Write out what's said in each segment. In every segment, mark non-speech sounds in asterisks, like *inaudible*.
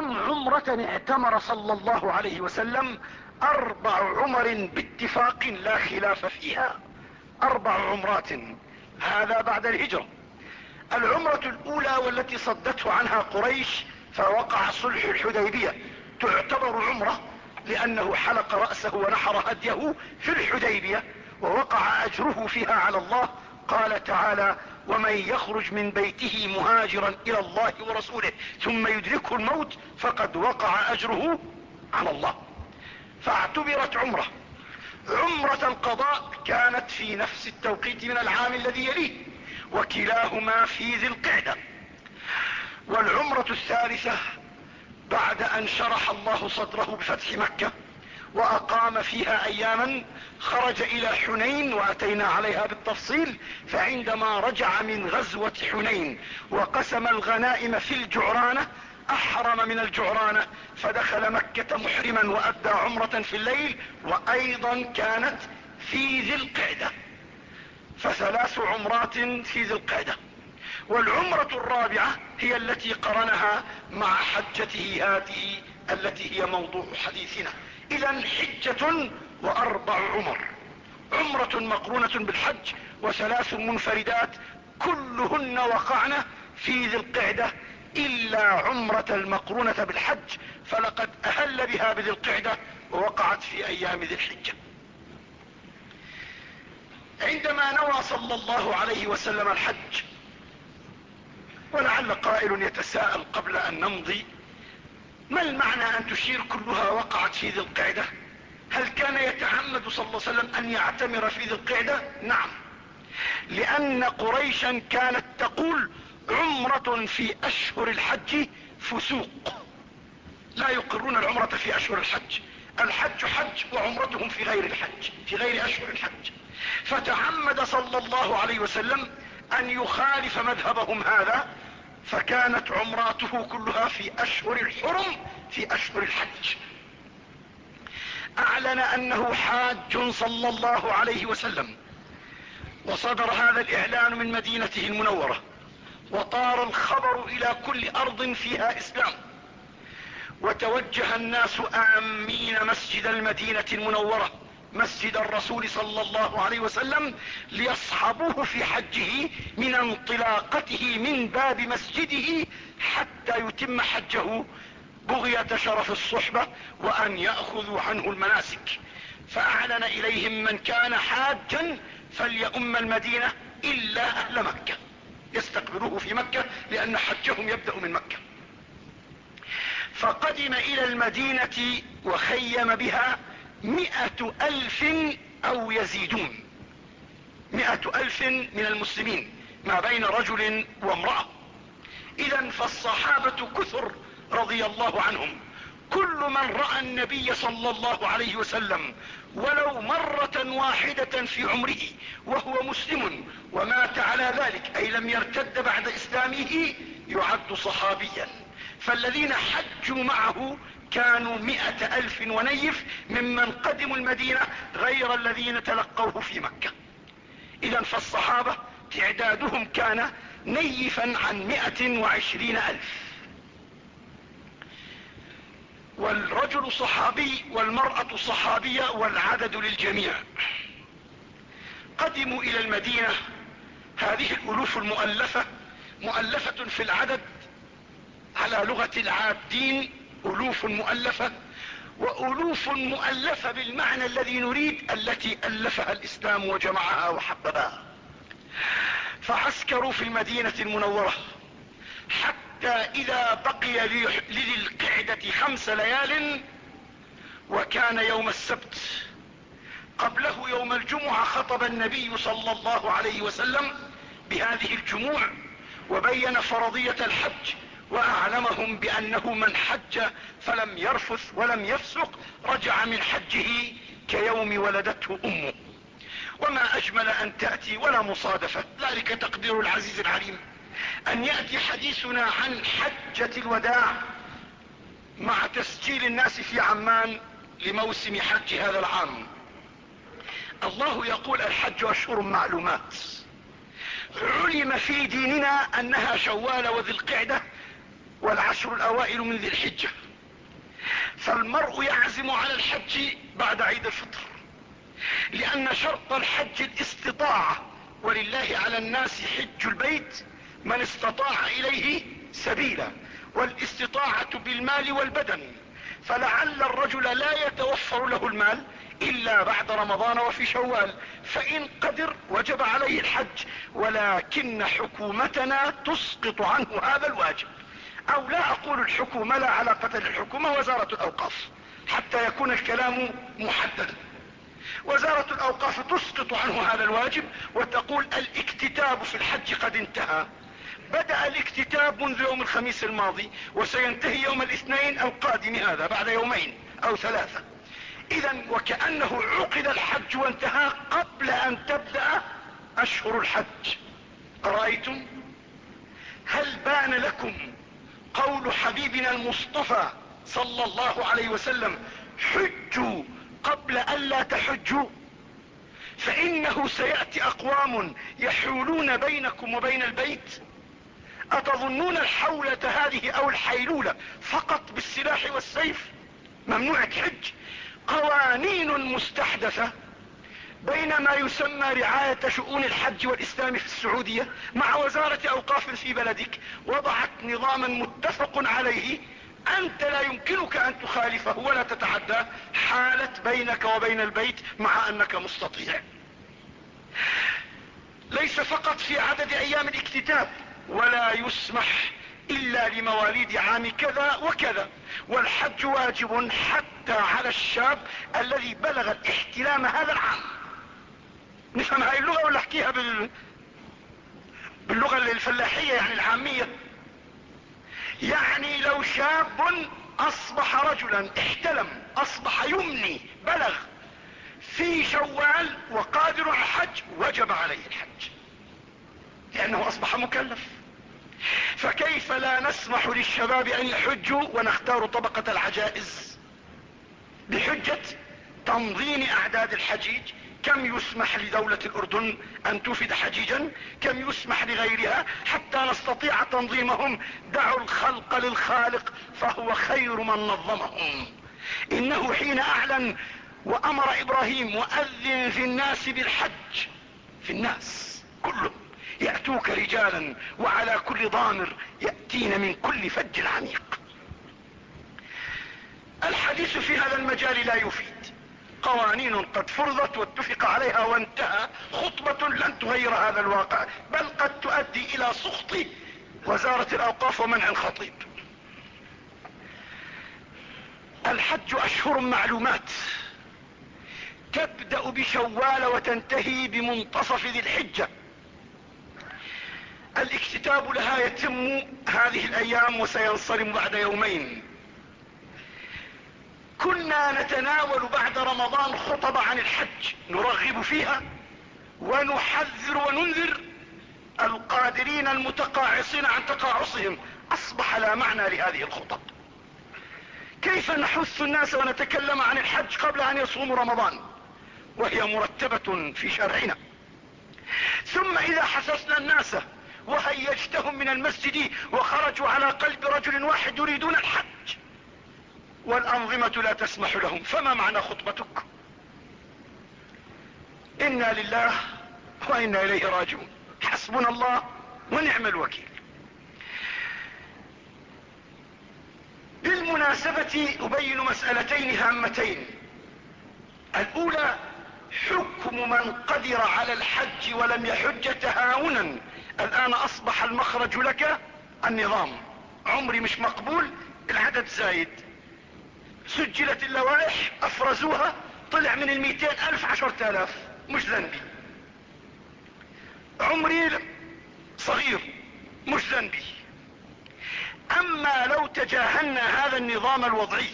كم عمرة اعتمر صلى الله عليه وسلم أربع عمر باتفاق لا خلاف فيها؟ أربع عمرات. هذا بعد الهجرة. العمرة الأولى والتي صدته عنها قريش فوقع صلح الحديبية. تعتبر عمرة لأنه حلق رأسه ونحر هديه في الحديبية ووقع أجره فيها على الله. قال تعالى ومن يخرج من بيته مهاجرا إلى الله ورسوله ثم يدركه الموت فقد وقع أجره على الله. فاعتبرت عمرة. عمرة القضاء كانت في نفس التوقيت من العام الذي يليه وكلاهما في ذي القعدة. والعمرة الثالثة بعد أن شرح الله صدره بفتح مكة وأقام فيها أياما خرج إلى حنين وأتينا عليها بالتفصيل فعندما رجع من غزوة حنين وقسم الغنائم في الجعرانة أحرم من الجعرانة فدخل مكة محرما وأدى عمرة في الليل وأيضا كانت في ذي القعدة. فثلاث عمرات في ذي القعدة. والعمرة الرابعة هي التي قرنها مع حجته هذه التي هي موضوع حديثنا. اذا حجة وأربع عمر. عمرة مقرونة بالحج وثلاث منفردات كلهن وقعن في ذي القعدة. إلا عمرة المقرونة بالحج فلقد أهل بها بذي القعدة ووقعت في أيام ذي الحجة. عندما نوى صلى الله عليه وسلم الحج ولعل قائل يتساءل قبل أن نمضي ما المعنى أن تشير كلها وقعت في ذي القعدة؟ هل كان يتعمد صلى الله عليه وسلم أن يعتمر في ذي القعدة؟ نعم. لأن قريشا كانت تقول عمرة في أشهر الحج فسوق. لا يقرون العمرة في أشهر الحج. الحج حج وعمرتهم في غير الحج في غير أشهر الحج. فتعمد صلى الله عليه وسلم أن يخالف مذهبهم هذا فكانت عمراته كلها في أشهر الحرم في أشهر الحج. أعلن أنه حاج صلى الله عليه وسلم. وصدر هذا الإعلان من مدينته المنورة. وطار الخبر إلى كل أرض فيها إسلام. وتوجه الناس آمين مسجد المدينة المنورة. مسجد الرسول صلى الله عليه وسلم ليصحبوه في حجه من انطلاقته من باب مسجده حتى يتم حجه. بغية شرف الصحبة وأن يأخذوا عنه المناسك. فأعلن إليهم من كان حاجا فليؤم المدينة إلا أهل مكة. يستقبلوه في مكة لأن حجهم يبدأ من مكة. فقدم إلى المدينة وخيم بها مئة ألف أو يزيدون. مئة ألف من المسلمين ما بين رجل وامرأة. إذا فالصحابة كثر رضي الله عنهم. كل من رأى النبي صلى الله عليه وسلم ولو مرة واحدة في عمره وهو مسلم ومات على ذلك أي لم يرتد بعد إسلامه يعد صحابيا. فالذين حجوا معه كانوا مئة ألف ونيف ممن قدموا المدينة غير الذين تلقوه في مكة. اذا فالصحابة تعدادهم كان نيفا عن مئة وعشرين ألف. والرجل صحابي والمرأة صحابية والعدد للجميع. قدموا إلى المدينة. هذه الألوف المؤلفة مؤلفة في العدد على لغة العابدين ألوف مؤلفة وألوف مؤلفة بالمعنى الذي نريد التي ألفها الإسلام وجمعها وحببها. فعسكروا في المدينة المنورة حتى إذا بقي لذي القعدة خمس ليال وكان يوم السبت. قبله يوم الجمعة خطب النبي صلى الله عليه وسلم بهذه الجموع وبين فرضية الحج وأعلمهم بأنه من حج فلم يرفث ولم يفسق رجع من حجه كيوم ولدته أمه. وما أجمل أن تأتي ولا مصادفة. ذلك تقدير العزيز العليم. أن يأتي حديثنا عن حجة الوداع مع تسجيل الناس في عمان لموسم حج هذا العام. الله يقول الحج أشهر معلومات. علم في ديننا أنها شوال وذي القعدة والعشر الأوائل من ذي الحجة. فالمرء يعزم على الحج بعد عيد الفطر لأن شرط الحج الاستطاعة ولله على الناس حج البيت من استطاع إليه سبيلا والاستطاعة بالمال والبدن. فلعل الرجل لا يتوفر له المال إلا بعد رمضان وفي شوال فإن قدر وجب عليه الحج ولكن حكومتنا تسقط عنه هذا الواجب. أو لا أقول الحكومة لا علاقة للحكومة وزارة الأوقاف حتى يكون الكلام محددا وزارة الأوقاف تسقط عنه هذا الواجب وتقول الاكتتاب في الحج قد انتهى. بدأ الاكتتاب منذ يوم الخميس الماضي وسينتهي يوم الاثنين القادم هذا بعد يومين أو ثلاثة. اذا وكأنه عقد الحج وانتهى قبل أن تبدأ أشهر الحج. رأيتم؟ هل بان لكم قول حبيبنا المصطفى صلى الله عليه وسلم حجوا قبل أن لا تحجوا فإنه سيأتي أقوام يحولون بينكم وبين البيت. أتظنون الحولة هذه أو الحيلولة فقط بالسلاح والسيف؟ ممنوع حج قوانين مستحدثة بين ما يسمى رعاية شؤون الحج والإسلام في السعودية مع وزارة أوقاف في بلدك وضعت نظاما متفق عليه. أنت لا يمكنك أن تخالفه ولا تتعدى. حالت بينك وبين البيت مع أنك مستطيع. ليس فقط في عدد أيام الاكتتاب ولا يسمح إلا لمواليد عام كذا وكذا. والحج واجب حتى على الشاب الذي بلغ الاحتلام هذا العام. نفهم هاي اللغة ولا أحكيها بال... باللغة الفلاحية يعني العامية. يعني لو شاب أصبح رجلا احتلم أصبح يمني بلغ في شوال وقادر على الحج وجب عليه الحج. لأنه أصبح مكلف. فكيف لا نسمح للشباب أن يحجوا ونختار طبقة العجائز؟ بحجة تنظيم أعداد الحجيج كم يسمح لدولة الأردن أن توفد حجيجا؟ كم يسمح لغيرها حتى نستطيع تنظيمهم؟ دعوا الخلق للخالق فهو خير من نظمهم. إنه حين أعلن وأمر إبراهيم واذن في الناس بالحج في الناس كلهم يأتوك رجالا وعلى كل ضامر يأتين من كل فج عميق. الحديث في هذا المجال لا يفيد. قوانين قد فرضت واتفق عليها وانتهى خطبة لن تغير هذا الواقع بل قد تؤدي إلى سخط وزارة الأوقاف ومنع الخطيب. الحج أشهر معلومات. تبدأ بشوال وتنتهي بمنتصف ذي الحجة. الاكتتاب لها يتم هذه الأيام وسينصرم بعد يومين. كنا نتناول بعد رمضان خطب عن الحج نرغب فيها ونحذر وننذر القادرين المتقاعصين عن تقاعصهم. أصبح لا معنى لهذه الخطب. كيف نحث الناس ونتكلم عن الحج قبل أن يصوموا رمضان؟ وهي مرتبة في شرعنا ثم إذا حسسنا الناس وهيجتهم من المسجد وخرجوا على قلب رجل واحد يريدون الحج والأنظمة لا تسمح لهم. فما معنى خطبتك؟ إنا لله وإنا إليه راجعون. حسبنا الله ونعم الوكيل. بالمناسبة أبين مسألتين هامتين. الأولى حكم من قدر على الحج ولم يحج تهاونا. الآن أصبح المخرج لك النظام. عمري مش مقبول العدد زايد. سجلت اللوائح أفرزوها طلع من الميتين ألف عشرة آلاف. مش ذنبي. عمري صغير مش ذنبي. أما لو تجاهلنا هذا النظام الوضعي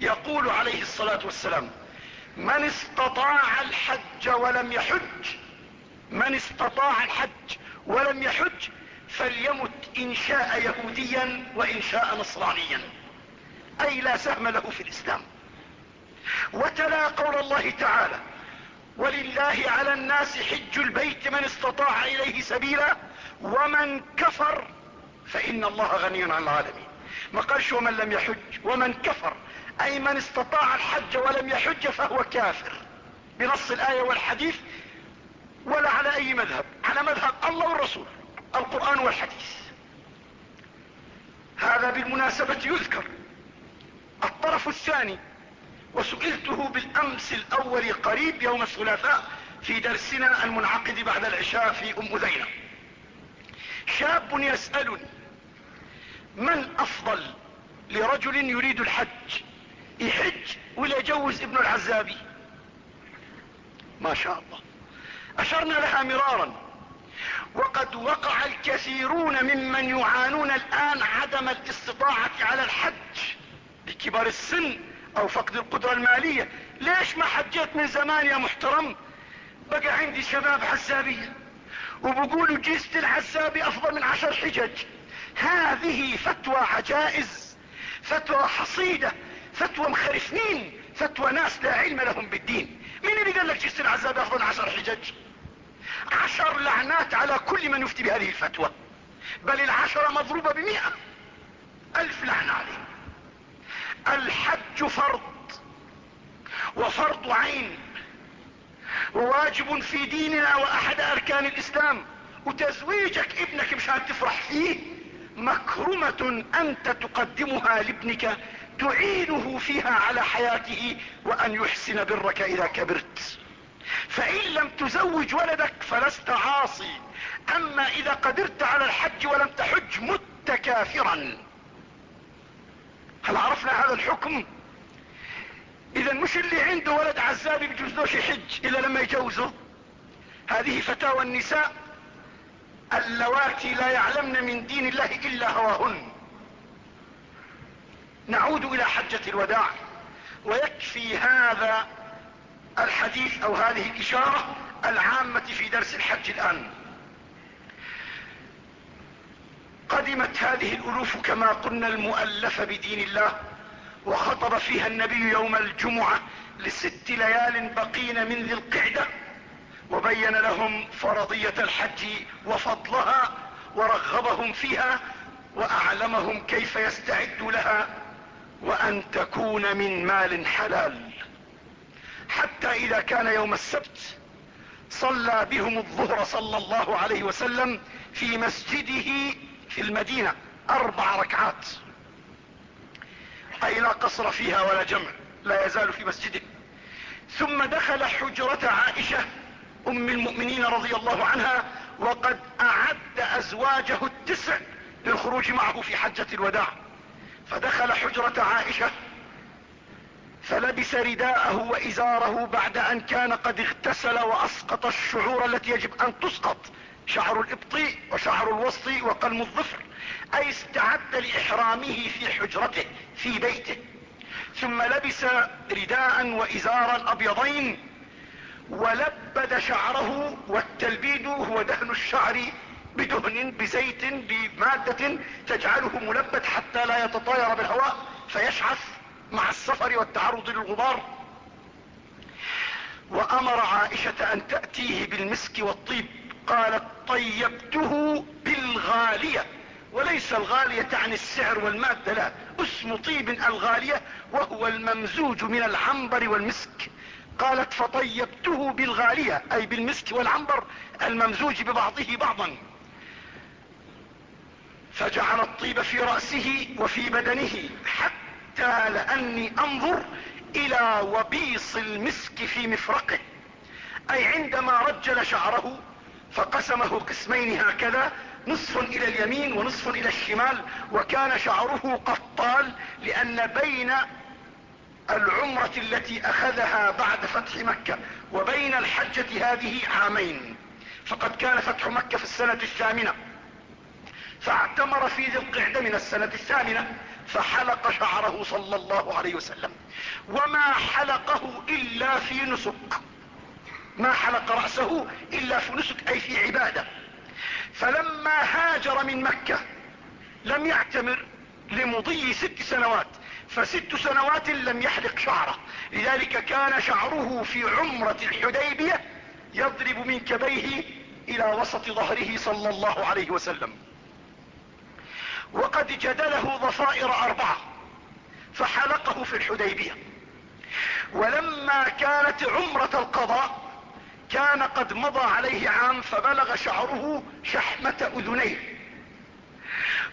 يقول عليه الصلاة والسلام من استطاع الحج ولم يحج من استطاع الحج ولم يحج فليمت إن شاء يهوديا وإن شاء نصرانيا. أي لا سهم له في الإسلام. وتلا قول الله تعالى ولله على الناس حج البيت من استطاع إليه سبيلا ومن كفر فإن الله غني عن العالمين. ما قالش ومن لم يحج ومن كفر أي من استطاع الحج ولم يحج فهو كافر. بنص الآية والحديث ولا على أي مذهب؟ على مذهب الله والرسول القرآن والحديث. هذا بالمناسبة يذكر الطرف الثاني وسئلته بالأمس الأول قريب يوم الثلاثاء في درسنا المنعقد بعد العشاء في أم ذينة شاب يسألني من أفضل لرجل يريد الحج يحج ولا يجوز ابن العزابي ما شاء الله. أشرنا لها مرارا وقد وقع الكثيرون ممن يعانون الآن عدم الاستطاعة على الحج. بكبار السن أو فقد القدرة المالية. ليش ما حجيت من زمان يا محترم؟ بقى عندي شباب حسابية وبقولوا جيزة الحسابي أفضل من عشر حجج. هذه فتوى عجائز فتوى حصيدة فتوى مخرفين فتوى ناس لا علم لهم بالدين. مين اللي قال لك جيزة العزابي أفضل من عشر حجج؟ عشر لعنات على كل من يفتي بهذه الفتوى. بل العشرة مضروبة بمئة. ألف لعنة عليه الحج فرض وفرض عين وواجب في ديننا وأحد أركان الإسلام. وتزويجك ابنك مشان تفرح فيه مكرمة أنت تقدمها لابنك تعينه فيها على حياته وأن يحسن برك إذا كبرت. فإن لم تزوج ولدك فلست عاصي. أما إذا قدرت على الحج ولم تحج مت كافرا الحكم. إذا مش اللي عنده ولد عزابي بجوزلوش يحج إلا لما يجوزه؟ هذه فتاوى النساء اللواتي لا يعلمن من دين الله إلا هواهن. نعود إلى حجة الوداع. ويكفي هذا الحديث أو هذه الإشارة العامة في درس الحج الآن. قدمت هذه الألوف كما قلنا المؤلفة بدين الله. وخطب فيها النبي يوم الجمعة لست ليال بقين من ذي القعدة وبين لهم فرضية الحج وفضلها ورغبهم فيها وأعلمهم كيف يستعدوا لها وأن تكون من مال حلال. حتى إذا كان يوم السبت صلى بهم الظهر صلى الله عليه وسلم في مسجده في المدينة أربع ركعات. أي لا قصر فيها ولا جمع لا يزال في مسجده. ثم دخل حجرة عائشة أم المؤمنين رضي الله عنها وقد أعد أزواجه التسع للخروج معه في حجة الوداع. فدخل حجرة عائشة فلبس رداءه وإزاره بعد أن كان قد اغتسل وأسقط الشعور التي يجب أن تسقط. شعر الإبط وشعر الوسط وقلم الظفر أي استعد لإحرامه في حجرته في بيته. ثم لبس رداء وإزارا أبيضين ولبد شعره والتلبيد هو دهن الشعر بدهن بزيت بمادة تجعله ملبد حتى لا يتطاير بالهواء فيشعث مع السفر والتعرض للغبار. وأمر عائشة أن تأتيه بالمسك والطيب. قالت طيبته بالغالية وليس الغالية تعني السعر والمادة لا اسم طيب الغالية وهو الممزوج من العنبر والمسك. قالت فطيبته بالغالية أي بالمسك والعنبر الممزوج ببعضه بعضا. فجعل الطيب في رأسه وفي بدنه حتى لأني أنظر إلى وبيص المسك في مفرقه أي عندما رجل شعره فقسمه قسمين هكذا نصف إلى اليمين ونصف إلى الشمال وكان شعره قد طال لأن بين العمرة التي أخذها بعد فتح مكة وبين الحجة هذه عامين. فقد كان فتح مكة في السنة الثامنة. فاعتمر في ذي القعدة من السنة الثامنة فحلق شعره صلى الله عليه وسلم. وما حلقه إلا في نسك. ما حلق رأسه إلا في نسك أي في عبادة. فلما هاجر من مكة لم يعتمر لمضي ست سنوات. فست سنوات لم يحلق شعره. لذلك كان شعره في عمرة الحديبية يضرب من كبيه إلى وسط ظهره صلى الله عليه وسلم. وقد جدله ضفائر أربعة فحلقه في الحديبية. ولما كانت عمرة القضاء كان قد مضى عليه عام فبلغ شعره شحمة أذنيه.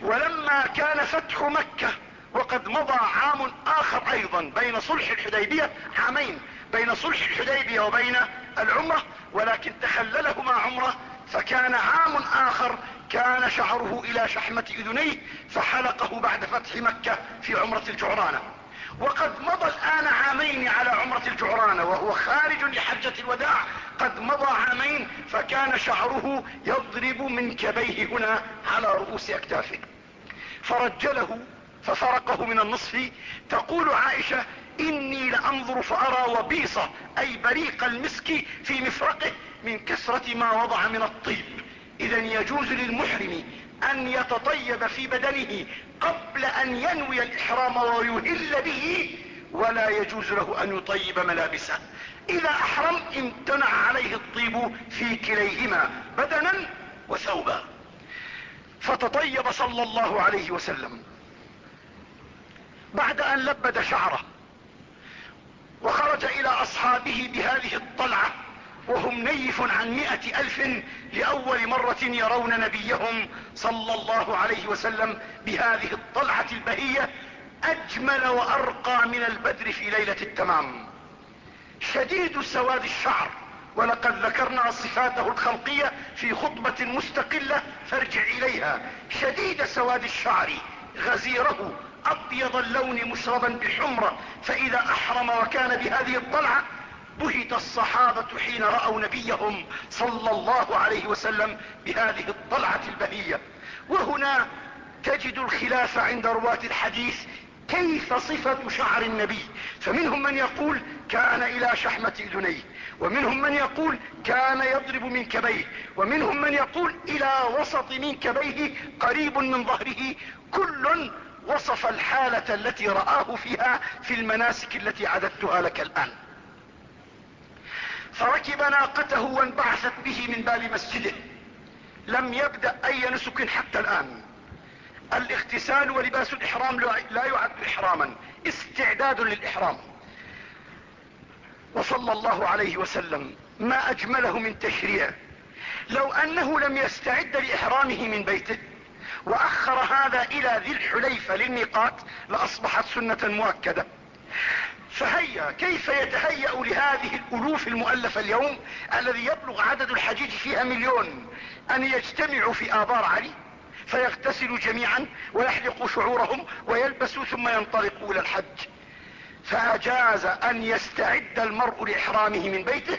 ولما كان فتح مكة وقد مضى عام آخر أيضا بين صلح الحديبية عامين بين صلح الحديبية وبين العمرة ولكن تخللهما عمرة فكان عام آخر كان شعره إلى شحمة أذنيه فحلقه بعد فتح مكة في عمرة الجعرانة. وقد مضى الآن عامين على عمرة الجعرانة وهو خارج لحجة الوداع. قد مضى عامين فكان شعره يضرب من كبيه هنا على رؤوس أكتافه. فرجله ففرقه من النصف تقول عائشة إني لأنظر فأرى وبيصة أي بريق المسك في مفرقه من كثرة ما وضع من الطيب. اذا يجوز للمحرم أن يتطيب في بدنه قبل أن ينوي الإحرام ويهل به ولا يجوز له أن يطيب ملابسه. إذا احرم امتنع عليه الطيب في كليهما بدنا وثوبا. فتطيب صلى الله عليه وسلم. بعد أن لبد شعره وخرج إلى أصحابه بهذه الطلعة وهم نيف عن مئة ألف لأول مرة يرون نبيهم صلى الله عليه وسلم بهذه الطلعة البهية أجمل وأرقى من البدر في ليلة التمام. شديد سواد الشعر ولقد ذكرنا صفاته الخلقية في خطبة مستقلة فارجع إليها. شديد سواد الشعر غزيره أبيض اللون مشربا بحمرة فإذا أحرم وكان بهذه الطلعة بهت الصحابة حين رأوا نبيهم صلى الله عليه وسلم بهذه الطلعة البهية. وهنا تجد الخلاف عند رواة الحديث كيف صفة شعر النبي. فمنهم من يقول كان إلى شحمة اذنيه ومنهم من يقول كان يضرب من كبيه ومنهم من يقول إلى وسط من كبيه قريب من ظهره. كل وصف الحالة التي رآه فيها في المناسك التي عددتها لك الآن. فركب ناقته وانبعثت به من باب مسجده. لم يبدأ أي نسك حتى الآن. الاغتسال ولباس الإحرام لا يعد إحراما. استعداد للإحرام. وصلى الله عليه وسلم ما أجمله من تشريع. لو أنه لم يستعد لإحرامه من بيته وأخر هذا إلى ذي الحليفة للميقات لأصبحت سنة مؤكدة. فهيا كيف يتهيأ لهذه الألوف المؤلفة اليوم الذي يبلغ عدد الحجيج فيها مليون أن يجتمعوا في آبار علي؟ فيغتسلوا جميعا ويحلقوا شعورهم ويلبسوا ثم ينطلقوا إلى الحج. فأجاز أن يستعد المرء لإحرامه من بيته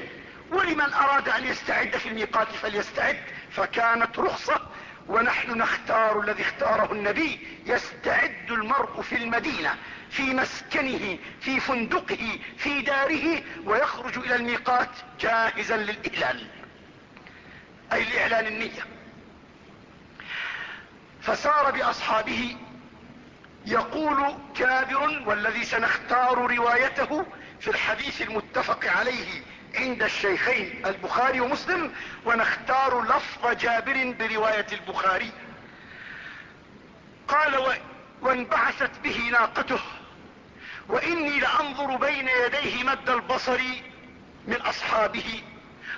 ولمن أراد أن يستعد في الميقات فليستعد. فكانت رخصة ونحن نختار الذي اختاره النبي يستعد المرء في المدينة. في مسكنه في فندقه في داره ويخرج إلى الميقات جاهزا للاهلال أي لإعلان النية. فسار بأصحابه يقول جابر والذي سنختار روايته في الحديث المتفق عليه عند الشيخين البخاري ومسلم ونختار لفظ جابر برواية البخاري. قال وانبعثت به ناقته. وإني لأنظر بين يديه مد البصر من أصحابه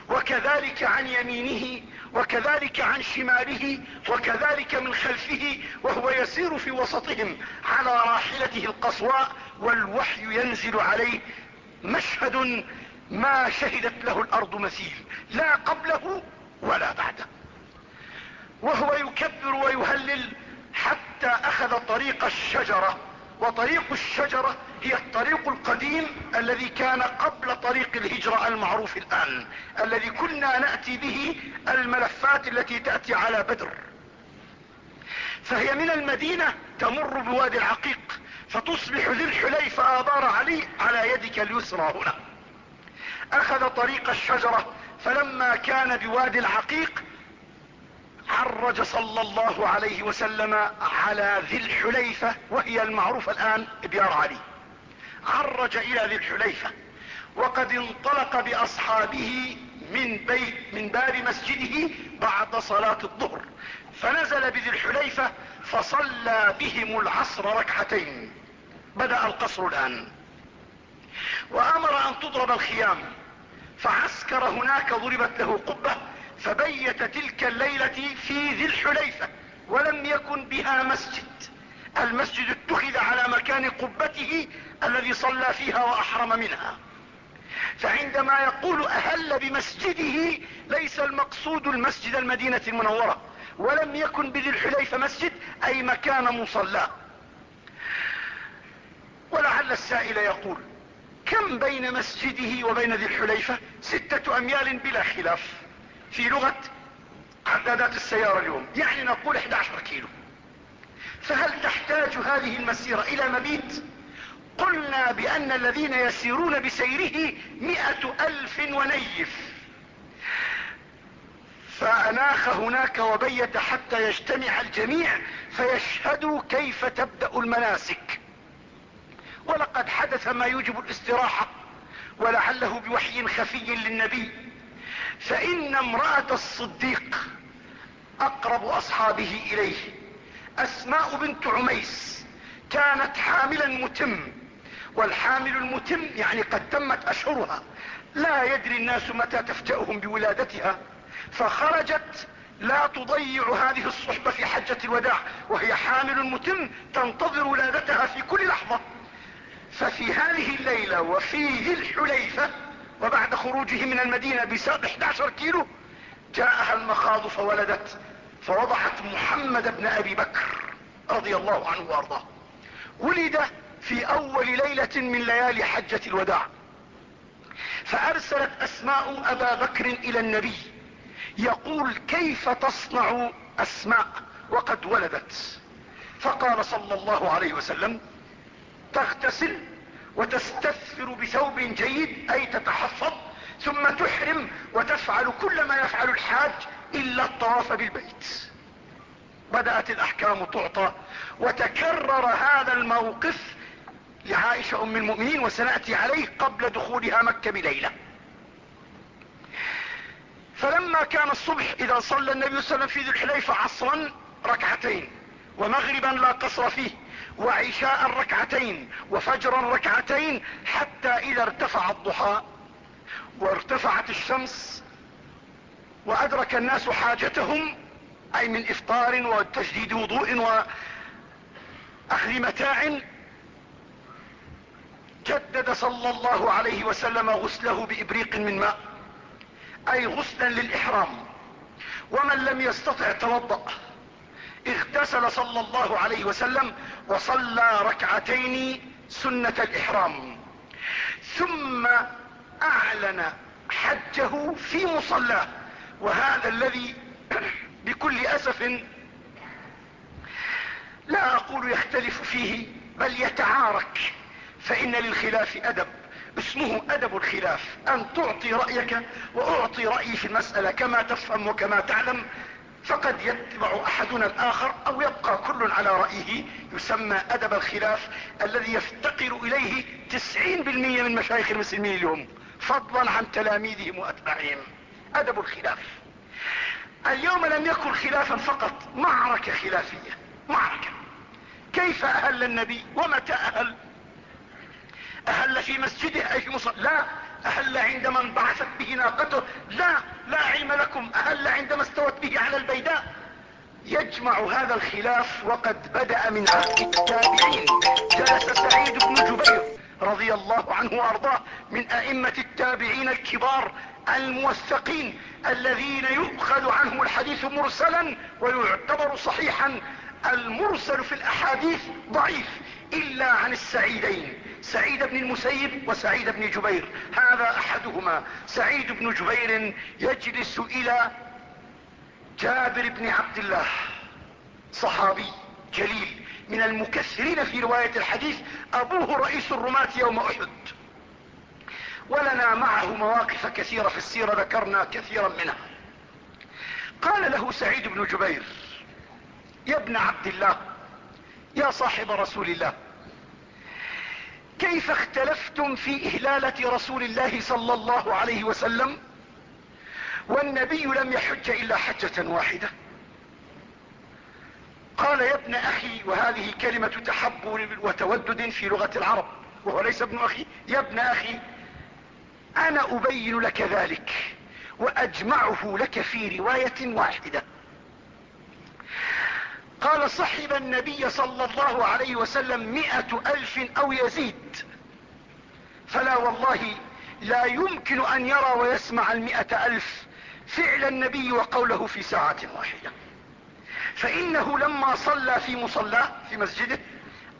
وكذلك عن يمينه وكذلك عن شماله وكذلك من خلفه وهو يسير في وسطهم على راحلته القصواء والوحي ينزل عليه مشهد ما شهدت له الأرض مثيل لا قبله ولا بعده. وهو يكبر ويهلل حتى أخذ طريق الشجرة. وطريق الشجرة هي الطريق القديم الذي كان قبل طريق الهجرة المعروف الآن الذي كنا نأتي به الملفات التي تأتي على بدر. فهي من المدينة تمر بوادي العقيق فتصبح ذي الحليفة آبار علي على يدك اليسرى هنا. أخذ طريق الشجرة فلما كان بوادي العقيق عرج صلى الله عليه وسلم على ذي الحليفة وهي المعروفة الآن بيار علي. عرج إلى ذي الحليفة وقد انطلق بأصحابه من بيت من باب مسجده بعد صلاة الظهر. فنزل بذي الحليفة فصلى بهم العصر ركعتين. بدأ القصر الآن. وأمر أن تضرب الخيام فعسكر هناك ضربت له قبة فبيت تلك الليلة في ذي الحليفة ولم يكن بها مسجد. المسجد اتخذ على مكان قبته الذي صلى فيها وأحرم منها. فعندما يقول أهل بمسجده ليس المقصود المسجد المدينة المنورة ولم يكن بذي الحليفة مسجد أي مكان مصلى. ولعل السائل يقول كم بين مسجده وبين ذي الحليفة؟ ستة أميال بلا خلاف. في لغة عدادات السيارة اليوم يعني نقول 11 كيلو. فهل تحتاج هذه المسيرة إلى مبيت؟ قلنا بأن الذين يسيرون بسيره مئة ألف ونيف. فأناخ هناك وبيت حتى يجتمع الجميع فيشهدوا كيف تبدأ المناسك. ولقد حدث ما يوجب الاستراحة ولعله بوحي خفي للنبي. فإن امرأة الصديق أقرب أصحابه إليه أسماء بنت عميس كانت حاملا متم. والحامل المتم يعني قد تمت أشهرها. لا يدري الناس متى تفجأهم بولادتها. فخرجت لا تضيع هذه الصحبة في حجة الوداع. وهي حامل متم تنتظر ولادتها في كل لحظة. ففي هذه الليلة وفي ذي الحليفة وبعد خروجه من المدينة بسبب 11 كيلو جاءها المخاض فولدت فوضعت محمد بن أبي بكر رضي الله عنه وأرضاه. ولد في أول ليلة من ليالي حجة الوداع. فأرسلت أسماء أبا بكر إلى النبي يقول كيف تصنع أسماء وقد ولدت؟ فقال صلى الله عليه وسلم تغتسل وتستثفر بثوب جيد أي تتحفظ ثم تحرم وتفعل كل ما يفعل الحاج إلا الطواف بالبيت. بدأت الأحكام تعطى وتكرر هذا الموقف لعائشة أم المؤمنين وسنأتي عليه قبل دخولها مكة بليلة. فلما كان الصبح إذا صلى النبي صلى الله عليه وسلم في ذي الحليفة عصرا ركعتين ومغربا لا قصر فيه وعشاء ركعتين وفجرا ركعتين حتى إذا ارتفع الضحى وارتفعت الشمس وأدرك الناس حاجتهم أي من إفطار وتجديد وضوء وأخذ متاع جدد صلى الله عليه وسلم غسله بإبريق من ماء أي غسلا للإحرام. ومن لم يستطع توضأ اغتسل صلى الله عليه وسلم وصلى ركعتين سنة الإحرام. ثم أعلن حجه في مصلاه. وهذا الذي *clears throat* بكل أسف لا أقول يختلف فيه بل يتعارك. فإن للخلاف أدب. اسمه أدب الخلاف. أن تعطي رأيك وأعطي رأيي في المسألة. كما تفهم وكما تعلم. فقد يتبع أحدنا الآخر أو يبقى كل على رأيه يسمى أدب الخلاف الذي يفتقر إليه تسعين بالمية من مشايخ المسلمين اليوم فضلا عن تلاميذهم وأتباعهم. أدب الخلاف. اليوم لم يكن خلافا فقط معركة خلافية. معركة. كيف أهل النبي؟ ومتى أهل؟ أهل في مسجده أي في مصر؟ لا. أهل عندما انبعثت به ناقته لا لا علم لكم أهل عندما استوت به على البيداء. يجمع هذا الخلاف وقد بدأ من عهد التابعين. جلس سعيد بن جبير رضي الله عنه وأرضاه من أئمة التابعين الكبار الموثقين الذين يؤخذ عنهم الحديث مرسلا ويعتبر صحيحا المرسل في الأحاديث ضعيف إلا عن السعيدين سعيد بن المسيب وسعيد بن جبير. هذا أحدهما. سعيد بن جبير يجلس إلى جابر بن عبد الله صحابي جليل من المكثرين في رواية الحديث أبوه رئيس الرماة يوم أحد. ولنا معه مواقف كثيرة في السيرة ذكرنا كثيرا منها. قال له سعيد بن جبير يا ابن عبد الله يا صاحب رسول الله كيف اختلفتم في إهلالة رسول الله صلى الله عليه وسلم؟ والنبي لم يحج إلا حجة واحدة. قال يا ابن أخي وهذه كلمة تحب وتودد في لغة العرب وهو ليس ابن أخي يا ابن أخي أنا أبين لك ذلك وأجمعه لك في رواية واحدة. قال صحب النبي صلى الله عليه وسلم مئة ألف أو يزيد. فلا والله لا يمكن أن يرى ويسمع المئة ألف فعل النبي وقوله في ساعة واحدة. فإنه لما صلى في مصلاه في مسجده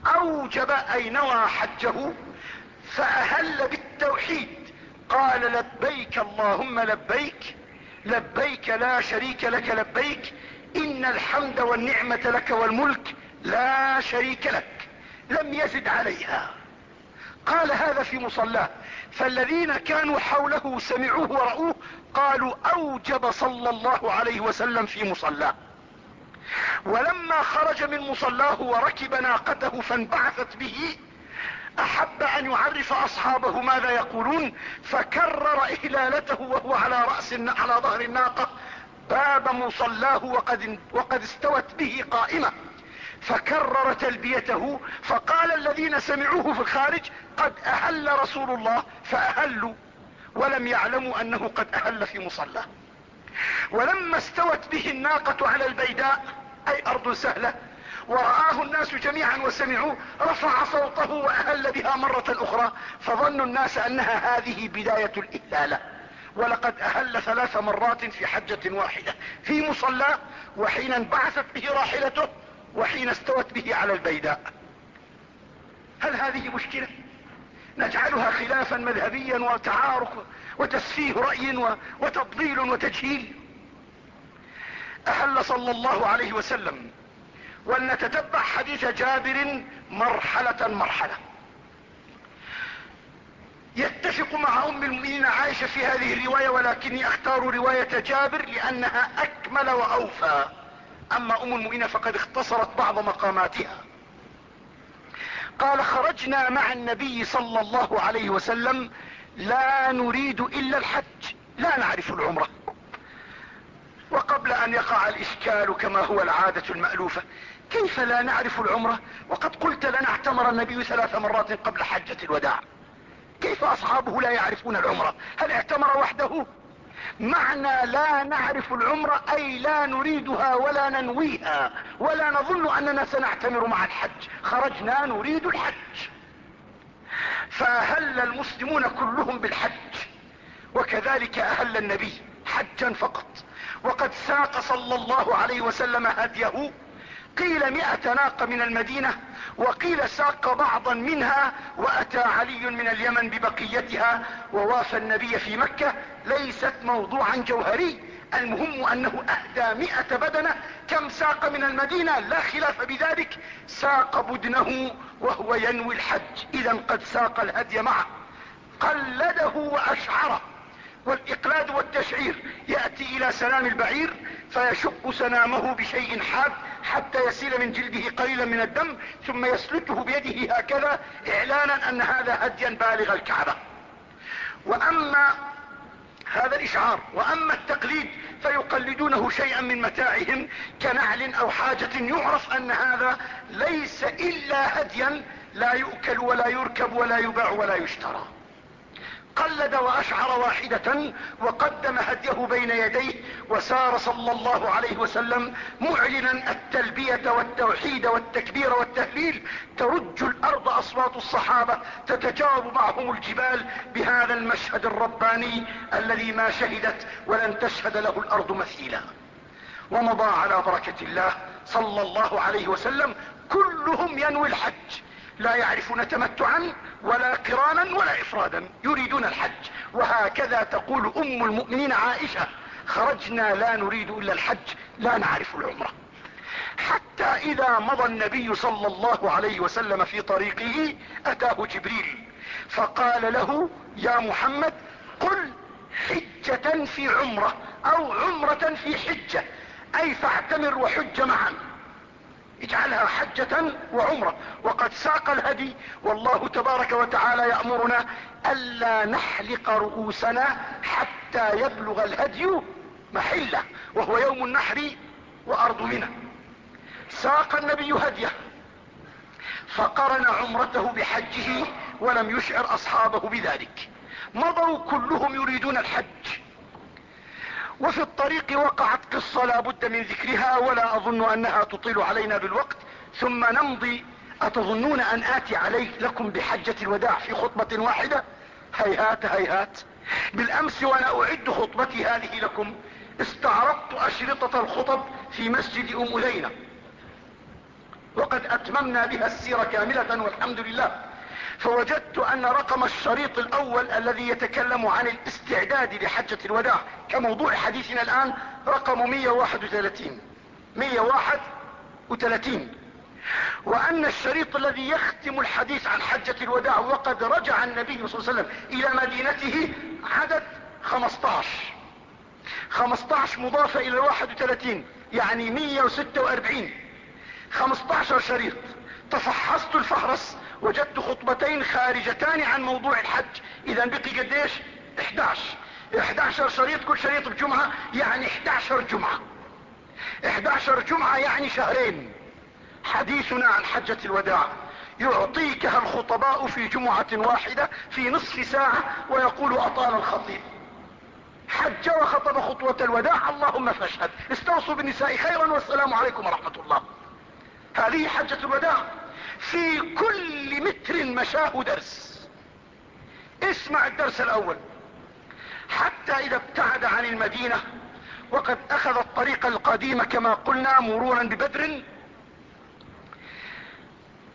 أوجب أي نوى حجه فأهل بالتوحيد. قال لبيك اللهم لبيك لبيك لا شريك لك لبيك إن الحمد والنعمة لك والملك لا شريك لك لم يزد عليها. قال هذا في مصلاه فالذين كانوا حوله سمعوه ورأوه قالوا أوجب صلى الله عليه وسلم في مصلاه. ولما خرج من مصلاه وركب ناقته فانبعثت به أحب أن يعرف أصحابه ماذا يقولون فكرر إهلالته وهو على رأس على ظهر الناقة باب مصلاه وقد, وقد استوت به قائمة. فكرر تلبيته فقال الذين سمعوه في الخارج قد أهل رسول الله فأهلوا ولم يعلموا أنه قد أهل في مصلاه. ولما استوت به الناقة على البيداء أي أرض سهلة ورآه الناس جميعا وسمعوا رفع صوته وأهل بها مرة أخرى فظنوا الناس أنها هذه بداية الإهلالة. ولقد أهل ثلاث مرات في حجة واحدة. في مصلى وحين انبعثت به راحلته وحين استوت به على البيداء. هل هذه مشكلة؟ نجعلها خلافا مذهبيا وتعارك وتسفيه رأي وتضليل وتجهيل. أهل صلى الله عليه وسلم ولنتتبع حديث جابر مرحلة مرحلة. يتفق مع أم المؤمنين عائشة في هذه الرواية ولكني أختار رواية جابر لأنها أكمل وأوفى. أما أم المؤمنين فقد اختصرت بعض مقاماتها. قال خرجنا مع النبي صلى الله عليه وسلم لا نريد إلا الحج لا نعرف العمرة. وقبل أن يقع الإشكال كما هو العادة المألوفة كيف لا نعرف العمرة؟ وقد قلت لنا اعتمر النبي ثلاث مرات قبل حجة الوداع. كيف أصحابه لا يعرفون العمرة؟ هل اعتمر وحده؟ معنى لا نعرف العمرة أي لا نريدها ولا ننويها ولا نظن أننا سنعتمر مع الحج. خرجنا نريد الحج. فاهل المسلمون كلهم بالحج؟ وكذلك أهل النبي حجا فقط. وقد ساق صلى الله عليه وسلم هديه قيل مئة ناقة من المدينة وقيل ساق بعضا منها وأتى علي من اليمن ببقيتها ووافى النبي في مكة. ليست موضوعا جوهري المهم أنه أهدى مئة بدنة. كم ساق من المدينة؟ لا خلاف بذلك. ساق بدنه وهو ينوي الحج. اذا قد ساق الهدي معه. قلده وأشعره. والإقلاد والتشعير. يأتي إلى سنام البعير فيشق سنامه بشيء حاد. حتى يسيل من جلده قليلا من الدم ثم يسلته بيده هكذا إعلانا أن هذا هديا بالغ الكعبة. وأما هذا الإشعار وأما التقليد فيقلدونه شيئا من متاعهم كنعل أو حاجة يعرف أن هذا ليس إلا هديا لا يؤكل ولا يركب ولا يباع ولا يشترى. قلد وأشعر واحدة وقدم هديه بين يديه وسار صلى الله عليه وسلم معلنا التلبية والتوحيد والتكبير والتهليل. ترج الأرض أصوات الصحابة تتجاوب معهم الجبال بهذا المشهد الرباني الذي ما شهدت ولن تشهد له الأرض مثيلا. ومضى على بركة الله صلى الله عليه وسلم كلهم ينوي الحج. لا يعرفون تمتعا ولا قرانا ولا افرادا يريدون الحج. وهكذا تقول أم المؤمنين عائشة خرجنا لا نريد إلا الحج لا نعرف العمرة. حتى إذا مضى النبي صلى الله عليه وسلم في طريقه أتاه جبريل فقال له يا محمد قل حجة في عمرة أو عمرة في حجة أي فاعتمر وحج معا. اجعلها حجة وعمرة. وقد ساق الهدي. والله تبارك وتعالى يأمرنا ألا نحلق رؤوسنا حتى يبلغ الهدي محلة وهو يوم النحر وأرض منى. ساق النبي هديه فقرن عمرته بحجه ولم يشعر أصحابه بذلك. مضوا كلهم يريدون الحج. وفي الطريق وقعت قصة لا بد من ذكرها ولا أظن أنها تطيل علينا بالوقت. ثم نمضي. أتظنون أن آتي علي لكم بحجة الوداع في خطبة واحدة؟ هيهات هيهات. بالأمس وأنا أعد خطبتي هذه لكم. استعرضت أشرطة الخطب في مسجد أم لينا وقد أتممنا بها السيرة كاملة والحمد لله. فوجدت أن رقم الشريط الأول الذي يتكلم عن الاستعداد لحجة الوداع كموضوع حديثنا الآن رقم 131 131 وأن الشريط الذي يختم الحديث عن حجة الوداع وقد رجع النبي صلى الله عليه وسلم إلى مدينته عدد 15 15 مضافة إلى 31 يعني 146 15 شريط. تفحصت الفهرس وجدت خطبتين خارجتان عن موضوع الحج. إذا بقي قديش؟ 11 11 شريط كل شريط بجمعة يعني 11 جمعة. 11 جمعة يعني شهرين. حديثنا عن حجة الوداع. يعطيكها الخطباء في جمعة واحدة في نصف ساعة ويقول أطال الخطيب. حج وخطب خطوة الوداع. اللهم فاشهد. استوصوا بالنساء خيرا والسلام عليكم ورحمة الله. هذه حجة الوداع. في كل متر مشاه درس. اسمع الدرس الأول. حتى إذا ابتعد عن المدينة وقد أخذ الطريق القديم كما قلنا مرورا ببدر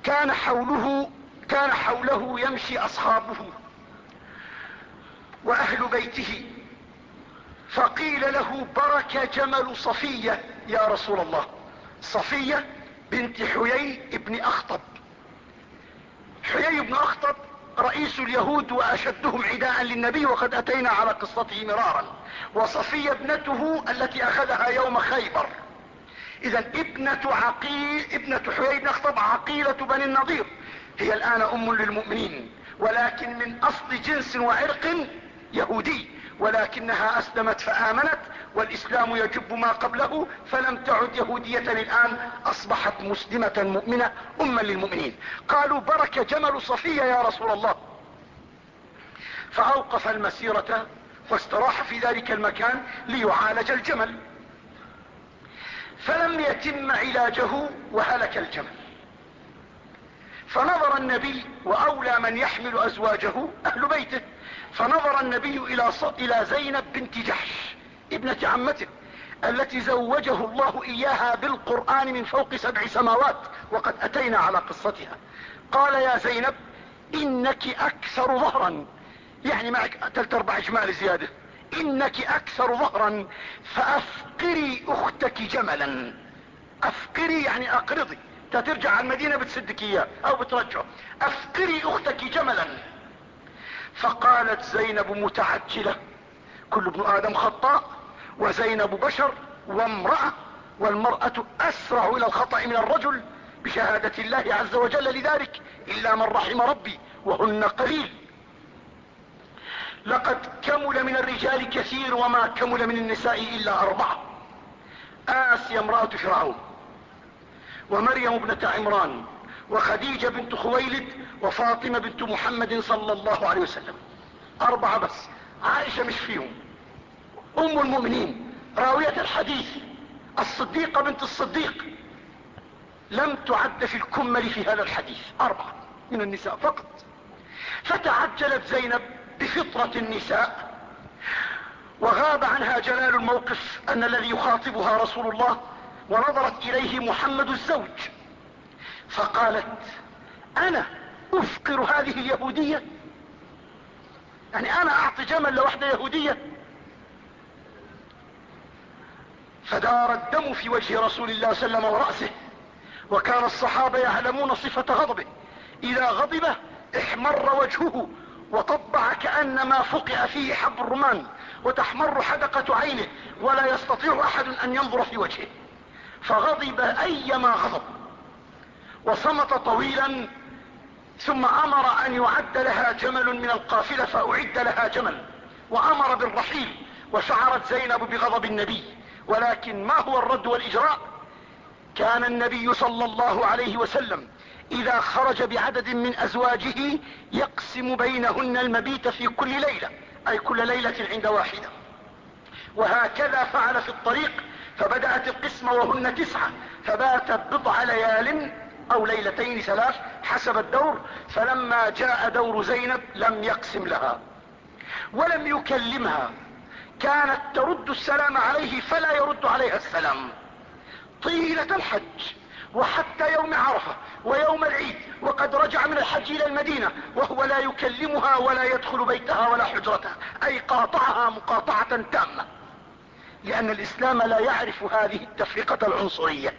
كان حوله كان حوله يمشي أصحابه وأهل بيته. فقيل له برك جمل صفية يا رسول الله. صفية بنت حيي ابن أخطب. حيي بن أخطب رئيس اليهود وأشدهم عداء للنبي وقد أتينا على قصته مرارا. وصفية ابنته التي أخذها يوم خيبر. اذا ابنة عقيل ابنة حيي بن أخطب عقيلة بني النضير. هي الآن أم للمؤمنين ولكن من أصل جنس وعرق يهودي. ولكنها أسلمت فآمنت والإسلام يجب ما قبله فلم تعد يهودية الان أصبحت مسلمة مؤمنة اما للمؤمنين. قالوا برك جمل صفية يا رسول الله. فأوقف المسيرة واستراح في ذلك المكان ليعالج الجمل. فلم يتم علاجه وهلك الجمل. فنظر النبي وأولى من يحمل أزواجه أهل بيته. فنظر النبي إلى إلى زينب بنت جحش ابنة عمته التي زوجه الله إياها بالقرآن من فوق سبع سماوات وقد أتينا على قصتها. قال يا زينب إنك أكثر ظهرا. يعني معك تلت أربع أجمال زيادة. إنك أكثر ظهرا فأفقري أختك جملا. أفقري يعني أقرضي. ترجع على المدينة بتسدك إياه أو بترجعه. أفقري أختك جملا. فقالت زينب متعجلة كل ابن آدم خطاء وزينب بشر وامرأة والمرأة أسرع إلى الخطأ من الرجل بشهادة الله عز وجل لذلك إلا من رحم ربي وهن قليل. لقد كمل من الرجال كثير وما كمل من النساء إلا أربعة آسيا امرأة فرعون ومريم ابنة عمران وخديجة بنت خويلد وفاطمة بنت محمد صلى الله عليه وسلم. أربعة بس. عائشة مش فيهم. أم المؤمنين. راوية الحديث. الصديقة بنت الصديق. لم تعد في الكمل في هذا الحديث. أربعة. من النساء فقط. فتعجلت زينب بفطرة النساء. وغاب عنها جلال الموقف أن الذي يخاطبها رسول الله ونظرت إليه محمد الزوج. فقالت أنا أفقر هذه اليهودية؟ يعني أنا أعطي جمل لوحدة يهودية؟ فدار الدم في وجه رسول الله صلى الله عليه وسلم ورأسه وكان الصحابة يعلمون صفة غضبه. إذا غضب احمر وجهه وطبع كأنما فقع فيه حب الرمان وتحمر حدقة عينه ولا يستطيع أحد أن ينظر في وجهه. فغضب أيما غضب وصمت طويلا ثم أمر أن يعد لها جمل من القافلة فأعد لها جمل وأمر بالرحيل وشعرت زينب بغضب النبي ولكن ما هو الرد والإجراء؟ كان النبي صلى الله عليه وسلم إذا خرج بعدد من أزواجه يقسم بينهن المبيت في كل ليلة أي كل ليلة عند واحدة. وهكذا فعل في الطريق فبدأت القسمة وهن تسعة فبات بضع ليال أو ليلتين ثلاث حسب الدور فلما جاء دور زينب لم يقسم لها ولم يكلمها. كانت ترد السلام عليه فلا يرد عليها السلام. طيلة الحج وحتى يوم عرفة ويوم العيد وقد رجع من الحج إلى المدينة وهو لا يكلمها ولا يدخل بيتها ولا حجرتها أي قاطعها مقاطعة تامة. لأن الإسلام لا يعرف هذه التفرقة العنصرية.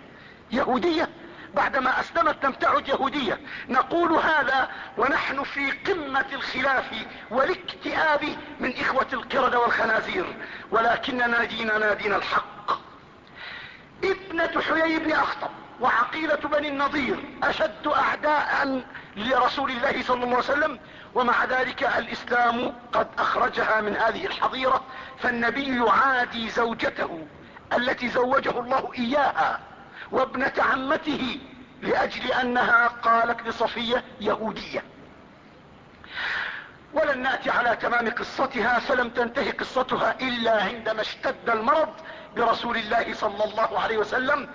يهودية بعدما أسلمت لم تعد يهودية. نقول هذا ونحن في قمة الخلاف والاكتئاب من إخوة القردة والخنازير. ولكننا ديننا دين الحق. ابنة حيي بن أخطب وعقيلة بني النضير أشد أعداء لرسول الله صلى الله عليه وسلم. ومع ذلك الإسلام قد أخرجها من هذه الحظيرة. فالنبي يعادي زوجته التي زوجه الله إياها. وابنة عمته لأجل أنها قالت لصفية يهودية. ولن نأتي على تمام قصتها فلم تنتهي قصتها إلا عندما اشتد المرض برسول الله صلى الله عليه وسلم.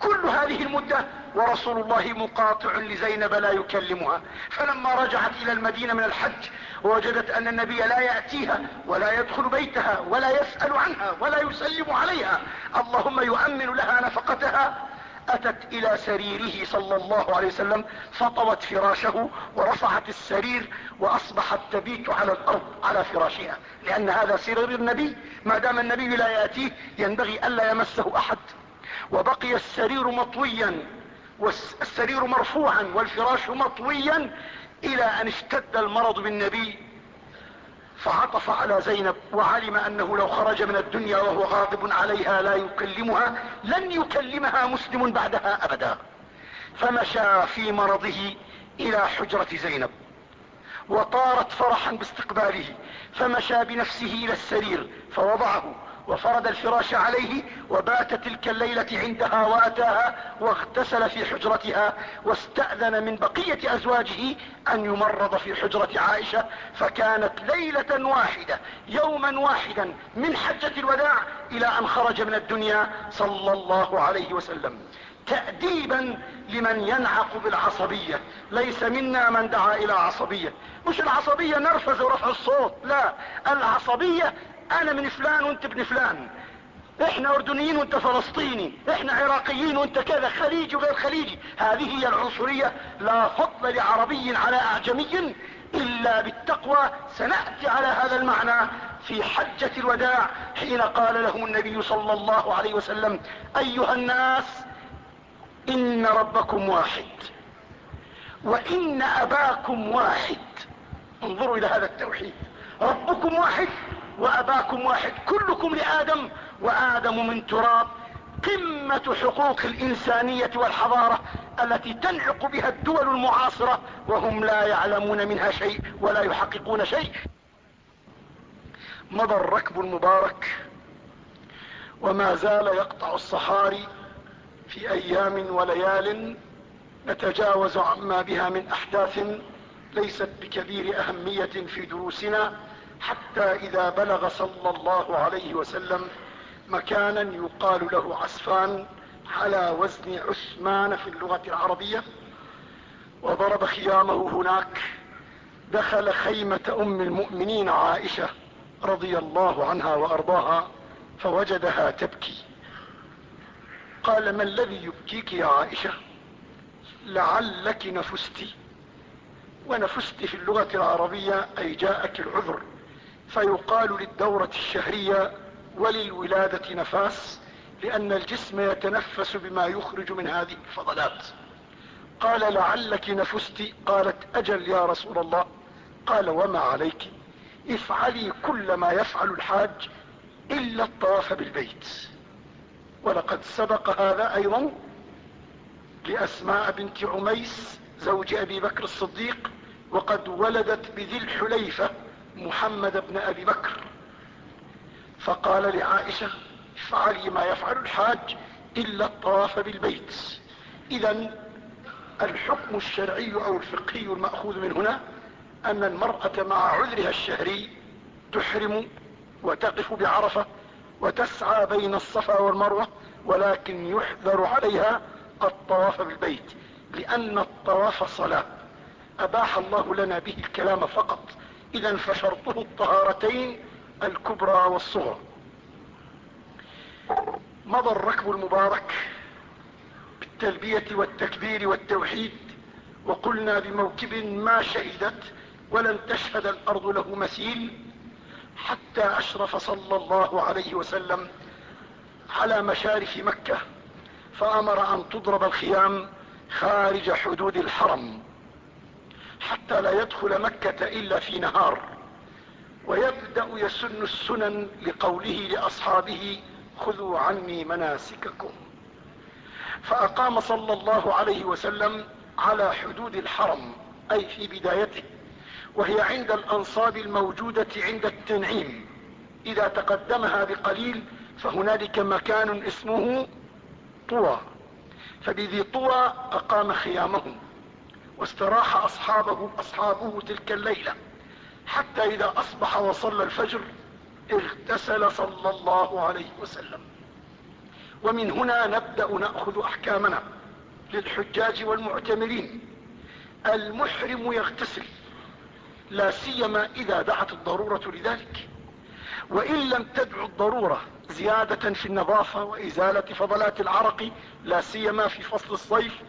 كل هذه المدة ورسول الله مقاطع لزينب لا يكلمها. فلما رجعت إلى المدينة من الحج ووجدت أن النبي لا يأتيها ولا يدخل بيتها ولا يسأل عنها ولا يسلم عليها. اللهم يؤمن لها نفقتها. أتت إلى سريره صلى الله عليه وسلم فطوت فراشه ورفعت السرير وأصبحت تبيت على الأرض على فراشها. لأن هذا سرير النبي. ما دام النبي لا يأتيه ينبغي ألا يمسه أحد. وبقي السرير مطويا. والسرير مرفوعا والفراش مطويا إلى أن اشتد المرض بالنبي فعطف على زينب وعلم أنه لو خرج من الدنيا وهو غاضب عليها لا يكلمها لن يكلمها مسلم بعدها ابدا. فمشى في مرضه إلى حجرة زينب وطارت فرحا باستقباله فمشى بنفسه إلى السرير فوضعه وفرد الفراش عليه وبات تلك الليلة عندها وأتاها واغتسل في حجرتها واستأذن من بقية أزواجه أن يمرض في حجرة عائشة فكانت ليلة واحدة يوما واحدا من حجة الوداع إلى أن خرج من الدنيا صلى الله عليه وسلم. تأديبا لمن ينعق بالعصبية. ليس منا من دعا إلى عصبية. مش العصبية نرفز ورفع الصوت لا. العصبية أنا من فلان وأنت ابن فلان. إحنا أردنيين وأنت فلسطيني. إحنا عراقيين وأنت كذا. خليجي وغير خليجي. هذه هي العنصرية. لا فضل لعربي على أعجمي إلا بالتقوى. سنأتي على هذا المعنى في حجة الوداع حين قال لهم النبي صلى الله عليه وسلم أيها الناس إن ربكم واحد. وإن أباكم واحد. انظروا إلى هذا التوحيد. ربكم واحد. واباكم واحد كلكم لآدم وآدم من تراب. قمة حقوق الإنسانية والحضارة التي تنعق بها الدول المعاصرة وهم لا يعلمون منها شيء ولا يحققون شيء. مضى الركب المبارك وما زال يقطع الصحاري في أيام وليال نتجاوز عما بها من أحداث ليست بكبير أهمية في دروسنا. حتى إذا بلغ صلى الله عليه وسلم مكانا يقال له عسفان على وزن عثمان في اللغة العربية وضرب خيامه هناك دخل خيمة أم المؤمنين عائشة رضي الله عنها وأرضاها فوجدها تبكي. قال ما الذي يبكيك يا عائشة؟ لعلك نفست. ونفست في اللغة العربية أي جاءك العذر. فيقال للدورة الشهرية وللولادة نفاس لأن الجسم يتنفس بما يخرج من هذه الفضلات. قال لعلك نفست قالت أجل يا رسول الله. قال وما عليك؟ افعلي كل ما يفعل الحاج إلا الطواف بالبيت. ولقد سبق هذا أيضا لأسماء بنت عميس زوج أبي بكر الصديق وقد ولدت بذي الحليفة محمد بن أبي بكر. فقال لعائشة افعلي ما يفعل الحاج إلا الطواف بالبيت. إذا الحكم الشرعي أو الفقهي المأخوذ من هنا أن المرأة مع عذرها الشهري تحرم وتقف بعرفة وتسعى بين الصفا والمروة ولكن يحذر عليها الطواف بالبيت لأن الطواف صلاة. أباح الله لنا به الكلام فقط. إذا فشرطه الطهارتين الكبرى والصغرى. مضى الركب المبارك بالتلبية والتكبير والتوحيد وقلنا بموكب ما شهدت ولن تشهد الأرض له مثيل حتى أشرف صلى الله عليه وسلم على مشارف مكة فأمر أن تضرب الخيام خارج حدود الحرم. حتى لا يدخل مكة إلا في نهار. ويبدأ يسن السنن لقوله لأصحابه خذوا عني مناسككم. فأقام صلى الله عليه وسلم على حدود الحرم أي في بدايته وهي عند الأنصاب الموجودة عند التنعيم. إذا تقدمها بقليل فهنالك مكان اسمه طوى. فبذي طوى أقام خيامه. واستراح أصحابه, أصحابه تلك الليلة حتى إذا أصبح وصلى الفجر اغتسل صلى الله عليه وسلم. ومن هنا نبدأ نأخذ أحكامنا للحجاج والمعتمرين. المحرم يغتسل لا سيما إذا دعت الضرورة لذلك. وإن لم تدع الضرورة زيادة في النظافة وإزالة فضلات العرق لا سيما في فصل الصيف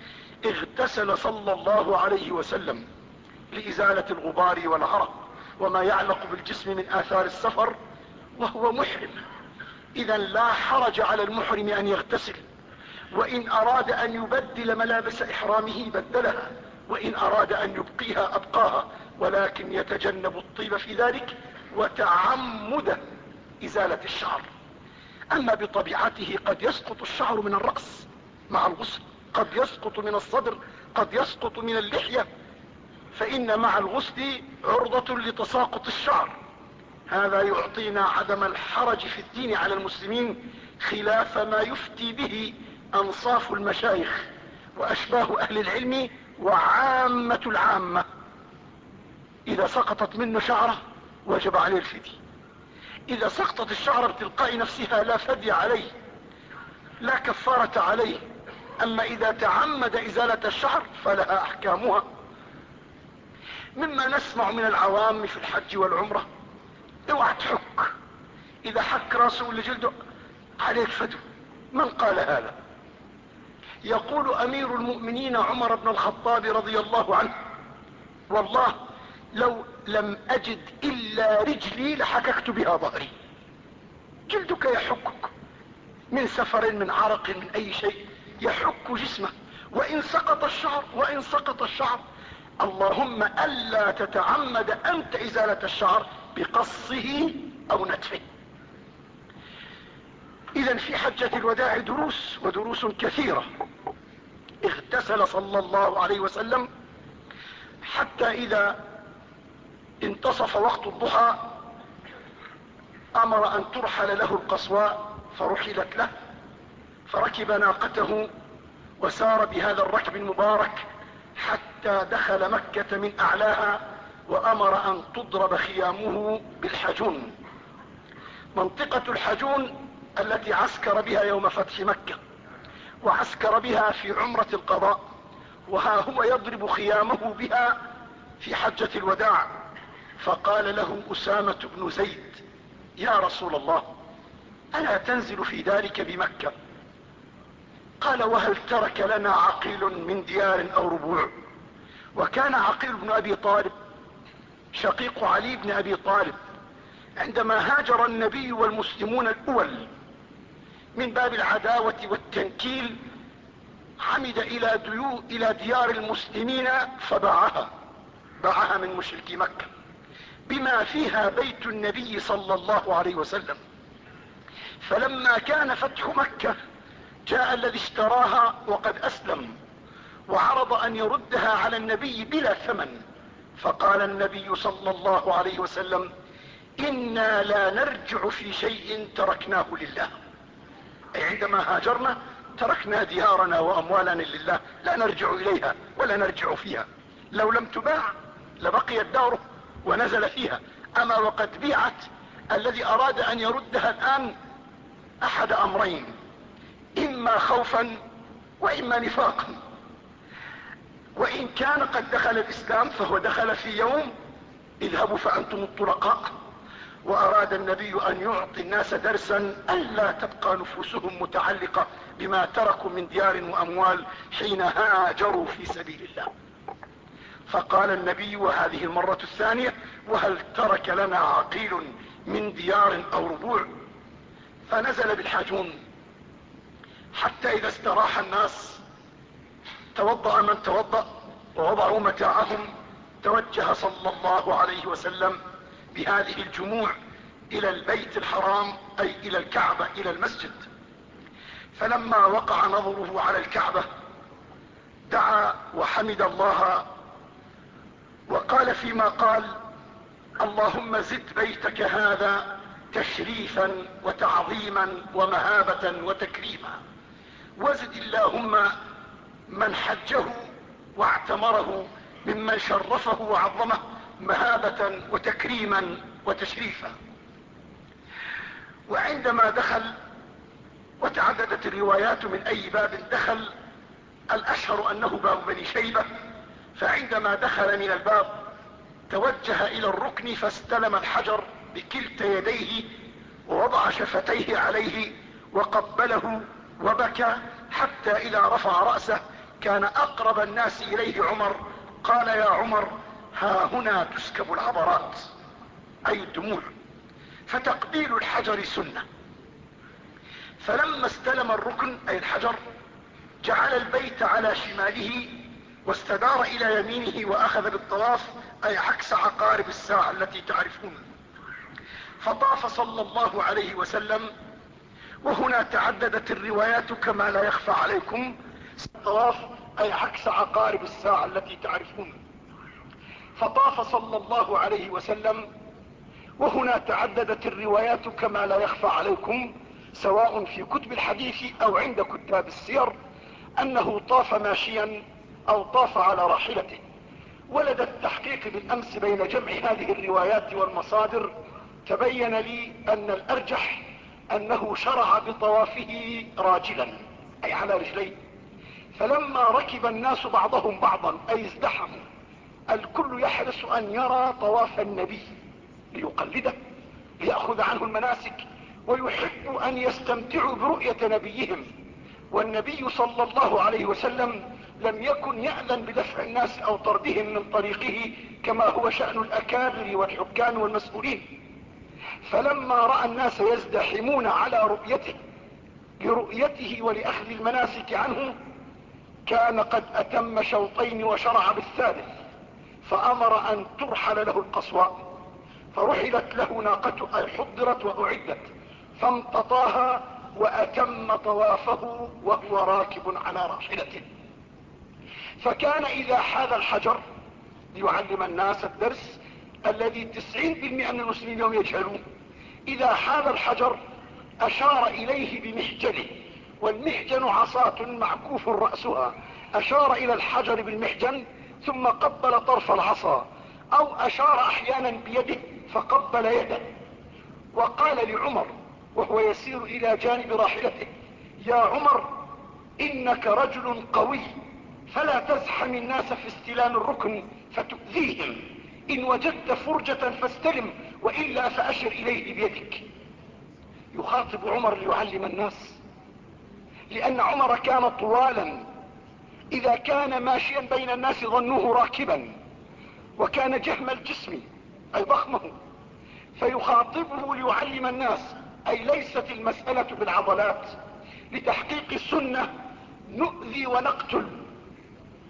اغتسل صلى الله عليه وسلم لإزالة الغبار والعرق وما يعلق بالجسم من آثار السفر وهو محرم. إذا لا حرج على المحرم أن يغتسل وإن أراد أن يبدل ملابس إحرامه بدلها وإن أراد أن يبقيها أبقاها ولكن يتجنب الطيب في ذلك وتعمد إزالة الشعر. أما بطبيعته قد يسقط الشعر من الرأس مع الغسل. قد يسقط من الصدر قد يسقط من اللحية. فإن مع الغسل عرضة لتساقط الشعر. هذا يعطينا عدم الحرج في الدين على المسلمين خلاف ما يفتي به أنصاف المشايخ وأشباه أهل العلم وعامة العامة. إذا سقطت منه شعره وجب عليه الفدي. إذا سقطت الشعر بتلقاء نفسها لا فدي عليه لا كفارة عليه. أما إذا تعمد إزالة الشعر فلها أحكامها. مما نسمع من العوام في الحج والعمرة اوعى تحك إذا حك راسه اللي جلده عليك فدو. من قال هذا؟ يقول أمير المؤمنين عمر بن الخطاب رضي الله عنه والله لو لم أجد إلا رجلي لحككت بها ظهري. جلدك يحكك من سفر من عرق من أي شيء. يحك جسمه. وإن سقط الشعر وإن سقط الشعر. اللهم ألا تتعمد أنت إزالة الشعر بقصه أو نتفه. إذا في حجة الوداع دروس ودروس كثيرة. اغتسل صلى الله عليه وسلم حتى إذا انتصف وقت الضحى أمر أن ترحل له القصواء فرحلت له. فركب ناقته وسار بهذا الركب المبارك حتى دخل مكة من أعلاها وأمر أن تضرب خيامه بالحجون. منطقة الحجون التي عسكر بها يوم فتح مكة وعسكر بها في عمرة القضاء وها هو يضرب خيامه بها في حجة الوداع. فقال له أسامة بن زيد يا رسول الله ألا تنزل في ذلك بمكة؟ قال وهل ترك لنا عقيل من ديار أو ربوع؟ وكان عقيل بن أبي طالب شقيق علي بن أبي طالب عندما هاجر النبي والمسلمون الأول من باب العداوة والتنكيل عمد إلى, ديو إلى ديار المسلمين فباعها. باعها من مشركي مكة بما فيها بيت النبي صلى الله عليه وسلم. فلما كان فتح مكة جاء الذي اشتراها وقد أسلم وعرض أن يردها على النبي بلا ثمن. فقال النبي صلى الله عليه وسلم إنا لا نرجع في شيء تركناه لله. أي عندما هاجرنا تركنا ديارنا وأموالنا لله لا نرجع إليها ولا نرجع فيها. لو لم تباع لبقيت داره ونزل فيها. أما وقد بيعت الذي أراد أن يردها الآن أحد أمرين. إما خوفا وإما نفاقا. وإن كان قد دخل الإسلام فهو دخل في يوم اذهبوا فأنتم الطلقاء وأراد النبي أن يعطي الناس درسا ألا تبقى نفوسهم متعلقة بما تركوا من ديار وأموال حين هاجروا في سبيل الله. فقال النبي وهذه المرة الثانية وهل ترك لنا عقيل من ديار أو ربوع؟ فنزل بالحاجون. حتى إذا استراح الناس توضأ من توضأ ووضعوا متاعهم توجه صلى الله عليه وسلم بهذه الجموع إلى البيت الحرام أي إلى الكعبة إلى المسجد. فلما وقع نظره على الكعبة دعا وحمد الله وقال فيما قال اللهم زد بيتك هذا تشريفا وتعظيما ومهابة وتكريما. وزد اللهم من حجه واعتمره ممن شرفه وعظمه مهابة وتكريما وتشريفا. وعندما دخل وتعددت الروايات من أي باب دخل الأشهر أنه باب بني شيبة فعندما دخل من الباب توجه إلى الركن فاستلم الحجر بكلتا يديه ووضع شفتيه عليه وقبله وبكى حتى إذا رفع رأسه كان أقرب الناس إليه عمر. قال يا عمر ها هنا تسكب العبرات. أي الدموع. فتقبيل الحجر سنة. فلما استلم الركن أي الحجر جعل البيت على شماله واستدار إلى يمينه وأخذ بالطواف أي عكس عقارب الساعة التي تعرفون. فطاف صلى الله عليه وسلم وهنا تعددت الروايات كما لا يخفى عليكم. الطواف أي عكس عقارب الساعة التي تعرفون. فطاف صلى الله عليه وسلم وهنا تعددت الروايات كما لا يخفى عليكم سواء في كتب الحديث أو عند كتاب السير أنه طاف ماشيا أو طاف على راحلته. ولدى التحقيق بالأمس بين جمع هذه الروايات والمصادر. تبين لي أن الأرجح أنه شرع بطوافه راجلا أي على رجلين فلما ركب الناس بعضهم بعضا أي ازدحموا الكل يحرص أن يرى طواف النبي ليقلده ليأخذ عنه المناسك ويحب أن يستمتعوا برؤية نبيهم. والنبي صلى الله عليه وسلم لم يكن يأذن بدفع الناس أو طردهم من طريقه كما هو شأن الأكابر والحكام والمسؤولين. فلما رأى الناس يزدحمون على رؤيته لرؤيته ولأخذ المناسك عنه كان قد أتم شوطين وشرع بالثالث فأمر أن ترحل له القصواء فرحلت له ناقته أي حضرت وأعدت فامتطاها وأتم طوافه وهو راكب على راحلته. فكان إذا حاذ الحجر ليعلم الناس الدرس الذي تسعين بالمئة من المسلمين يوم يجهلون. إذا حاذ الحجر أشار إليه بمحجنه والمحجن عصاة معكوف رأسها. أشار إلى الحجر بالمحجن ثم قبل طرف العصا أو أشار أحيانا بيده فقبل يده. وقال لعمر وهو يسير إلى جانب راحلته يا عمر إنك رجل قوي فلا تزحم الناس في استلام الركن فتؤذيهم. إن وجدت فرجة فاستلم وإلا فأشر إليه بيدك يخاطب عمر ليعلم الناس. لأن عمر كان طوالا. إذا كان ماشيا بين الناس ظنوه راكبا. وكان جهم الجسم أي ضخمه. فيخاطبه ليعلم الناس. أي ليست المسألة بالعضلات. لتحقيق السنة نؤذي ونقتل.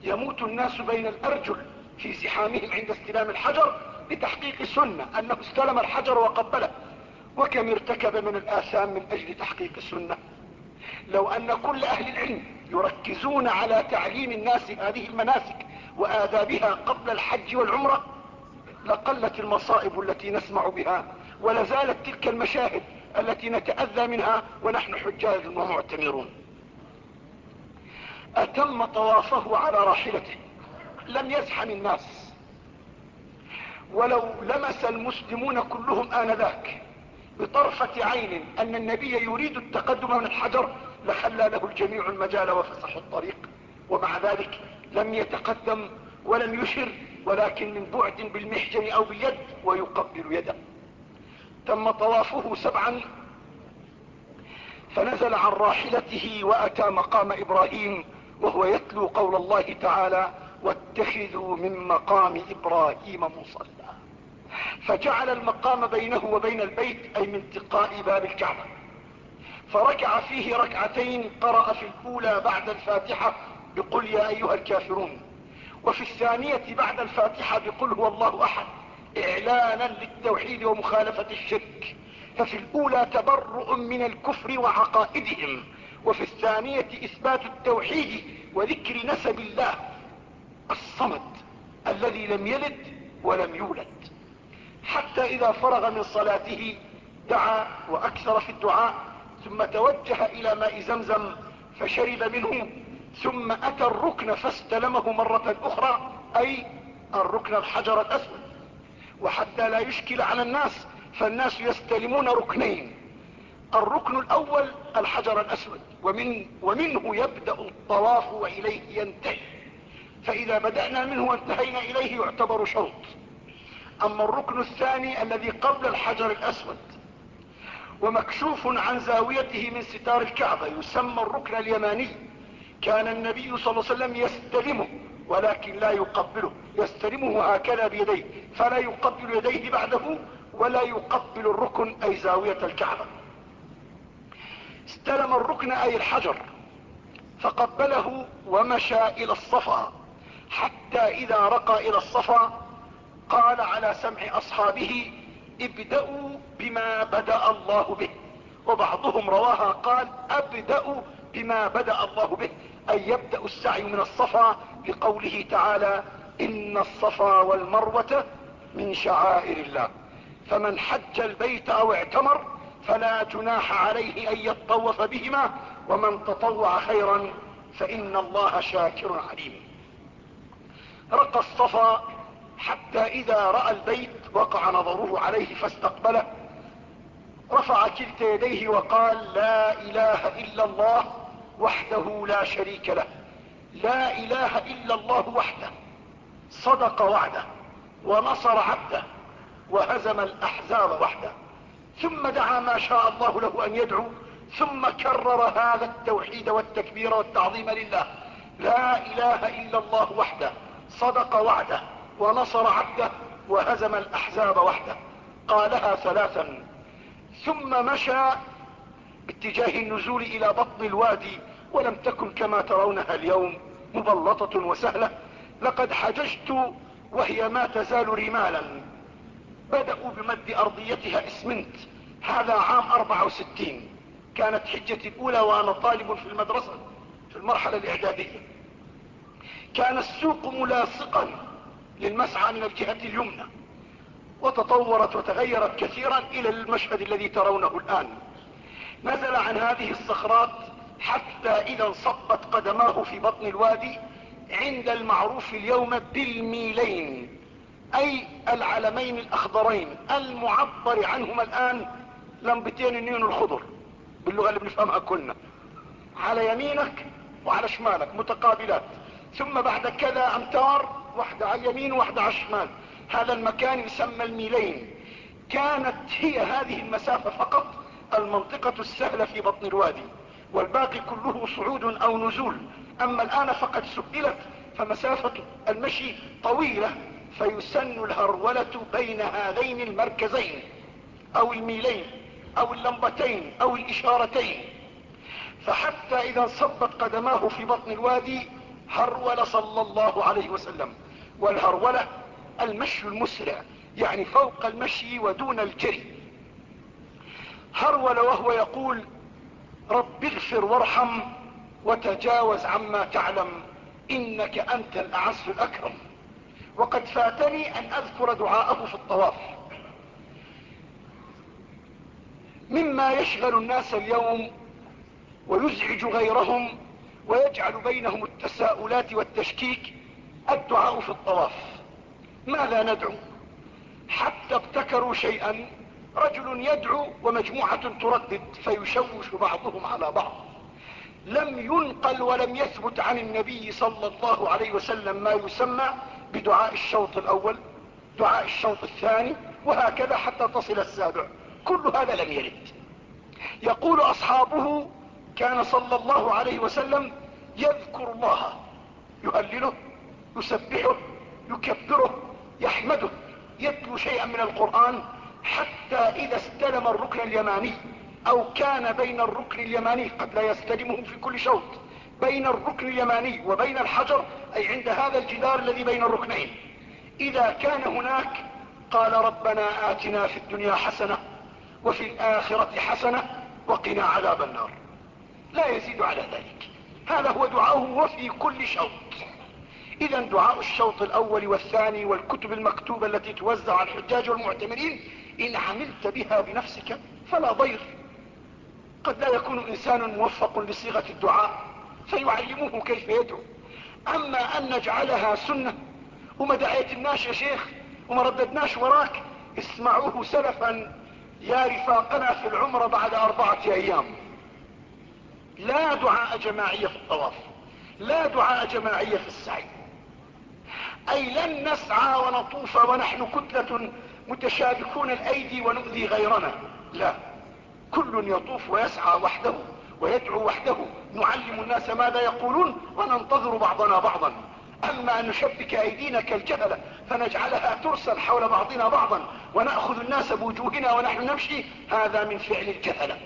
يموت الناس بين الأرجل في زحامهم عند استلام الحجر. لتحقيق السنة أنه استلم الحجر وقبله. وكم ارتكب من الآثام من أجل تحقيق السنة؟ لو أن كل أهل العلم يركزون على تعليم الناس هذه المناسك وآدابها قبل الحج والعمرة لقلت المصائب التي نسمع بها ولازالت تلك المشاهد التي نتأذى منها ونحن حجاج ومعتمرون. أتم طوافه على راحلته. لم يزحم الناس ولو لمس المسلمون كلهم آنذاك بطرفة عين أن النبي يريد التقدم من الحجر لخلى له الجميع المجال وفسحوا الطريق ومع ذلك لم يتقدم ولم يشر ولكن من بعد بالمحجن أو باليد ويقبل يده. تم طوافه سبعا فنزل عن راحلته وأتى مقام إبراهيم وهو يتلو قول الله تعالى واتخذوا من مقام إبراهيم مصلى فجعل المقام بينه وبين البيت أي من تقاء باب الكعبة. فركع فيه ركعتين قرأ في الأولى بعد الفاتحة بقل يا أيها الكافرون. وفي الثانية بعد الفاتحة بقل هو الله أحد إعلانا للتوحيد ومخالفة الشرك. ففي الأولى تبرؤ من الكفر وعقائدهم. وفي الثانية إثبات التوحيد وذكر نسب الله الصمد الذي لم يلد ولم يولد. حتى إذا فرغ من صلاته دعا وأكثر في الدعاء ثم توجه إلى ماء زمزم فشرب منه ثم أتى الركن فاستلمه مرة أخرى أي الركن الحجر الأسود. وحتى لا يشكل على الناس فالناس يستلمون ركنين. الركن الأول الحجر الأسود ومن ومنه يبدأ الطواف وإليه ينتهي. فإذا بدأنا منه وانتهينا إليه يعتبر شوط. أما الركن الثاني الذي قبل الحجر الأسود ومكشوف عن زاويته من ستار الكعبة يسمى الركن اليماني. كان النبي صلى الله عليه وسلم يستلمه ولكن لا يقبله. يستلمه هكذا بيديه فلا يقبل يديه بعده ولا يقبل الركن أي زاوية الكعبة. استلم الركن أي الحجر فقبله ومشى إلى الصفا حتى إذا رقى إلى الصفا قال على سمع أصحابه ابدأوا بما بدأ الله به. وبعضهم رواها قال ابدأ بما بدأ الله به. أي يبدأ السعي من الصفا لقوله تعالى إن الصفا والمروة من شعائر الله. فمن حج البيت أو اعتمر فلا جناح عليه أن يطوف بهما. ومن تطوع خيرا فإن الله شاكر عليم. رقى الصفا حتى إذا رأى البيت وقع نظره عليه فاستقبله رفع كلتا يديه وقال لا إله إلا الله وحده لا شريك له لا إله إلا الله وحده صدق وعده ونصر عبده وهزم الأحزاب وحده ثم دعا ما شاء الله له أن يدعو ثم كرر هذا التوحيد والتكبير والتعظيم لله لا إله إلا الله وحده صدق وعده ونصر عبده وهزم الأحزاب وحده. قالها ثلاثا. ثم مشى باتجاه النزول إلى بطن الوادي ولم تكن كما ترونها اليوم مبلطة وسهلة. لقد حججت وهي ما تزال رمالا. بدأوا بمد أرضيتها إسمنت. هذا عام 64 كانت حجتي الأولى وأنا طالب في المدرسة في المرحلة الإعدادية. كان السوق ملاصقا. للمسعى من الجهة اليمنى. وتطورت وتغيرت كثيرا إلى المشهد الذي ترونه الآن. نزل عن هذه الصخرات حتى إذا انصبت قدماه في بطن الوادي عند المعروف اليوم بالميلين أي العلمين الأخضرين. المعبر عنهما الآن لمبتين النين الخضر. باللغة اللي بنفهمها كلنا. على يمينك وعلى شمالك متقابلات. ثم بعد كذا أمتار واحدة على اليمين وواحدة على الشمال. هذا المكان يسمى الميلين. كانت هي هذه المسافة فقط المنطقة السهلة في بطن الوادي والباقي كله صعود أو نزول. أما الآن فقد سئلت فمسافة المشي طويلة فيسن الهرولة بين هذين المركزين أو الميلين أو اللمبتين أو الإشارتين. فحتى إذا انصبت قدماه في بطن الوادي هرول صلى الله عليه وسلم. والهرولة المشي المسرع يعني فوق المشي ودون الجري. هرول وهو يقول رب اغفر وارحم وتجاوز عما تعلم إنك أنت الأعز الأكرم. وقد فاتني أن أذكر دعاءه في الطواف. مما يشغل الناس اليوم ويزعج غيرهم ويجعل بينهم التساؤلات والتشكيك الدعاء في الطواف. ماذا ندعو. حتى ابتكروا شيئا رجل يدعو ومجموعة تردد فيشوش بعضهم على بعض. لم ينقل ولم يثبت عن النبي صلى الله عليه وسلم ما يسمى بدعاء الشوط الأول دعاء الشوط الثاني وهكذا حتى تصل السابع. كل هذا لم يرد. يقول أصحابه كان صلى الله عليه وسلم يذكر الله يهلله. يسبحه يكبره يحمده يتلو شيئا من القرآن حتى إذا استلم الركن اليماني أو كان بين الركن اليماني قد لا يستلمه في كل شوط بين الركن اليماني وبين الحجر أي عند هذا الجدار الذي بين الركنين. إذا كان هناك قال ربنا آتنا في الدنيا حسنة وفي الآخرة حسنة وقنا عذاب النار. لا يزيد على ذلك. هذا هو دعاؤه وفي كل شوط. اذا دعاء الشوط الأول والثاني والكتب المكتوبة التي توزع على الحجاج والمعتمرين إن عملت بها بنفسك فلا ضير. قد لا يكون إنسان موفق لصيغة الدعاء فيعلموه كيف يدعو. أما أن نجعلها سنة وما دعيتناش يا شيخ وما رددناش وراك اسمعوه سلفا. يا رفاقنا في العمر بعد أربعة أيام. لا دعاء جماعية في الطواف لا دعاء جماعية في السعي. أي لن نسعى ونطوف ونحن كتلة متشابكون الأيدي ونؤذي غيرنا. لا. كل يطوف ويسعى وحده ويدعو وحده. نعلم الناس ماذا يقولون وننتظر بعضنا بعضا. أما أن نشبك أيدينا كالجبل فنجعلها ترسل حول بعضنا بعضا. ونأخذ الناس بوجوهنا ونحن نمشي. هذا من فعل الجهل.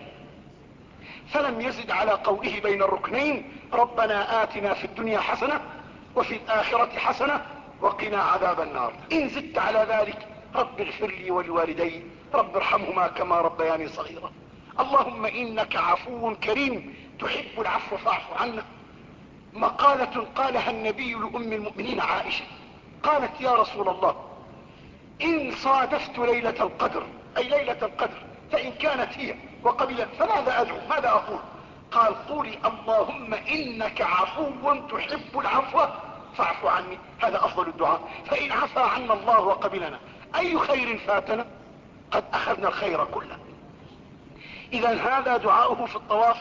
فلم يزد على قوله بين الركنين ربنا آتنا في الدنيا حسنة وفي الآخرة حسنة وقنا عذاب النار. إن زدت على ذلك رب اغفر لي ولوالدي رب ارحمهما كما ربياني صغيرا. اللهم إنك عفو كريم تحب العفو فاعف عنا. مقالة قالها النبي لأم المؤمنين عائشة. قالت يا رسول الله إن صادفت ليلة القدر أي ليلة القدر فإن كانت هي وقبلت فماذا أدعو؟ ماذا أقول؟ قال قولي اللهم إنك عفو تحب العفو. فاعف عني هذا أفضل الدعاء. فإن عفى عنا الله وقبلنا أي خير فاتنا؟ قد أخذنا الخير كله. إذا هذا دعاؤه في الطواف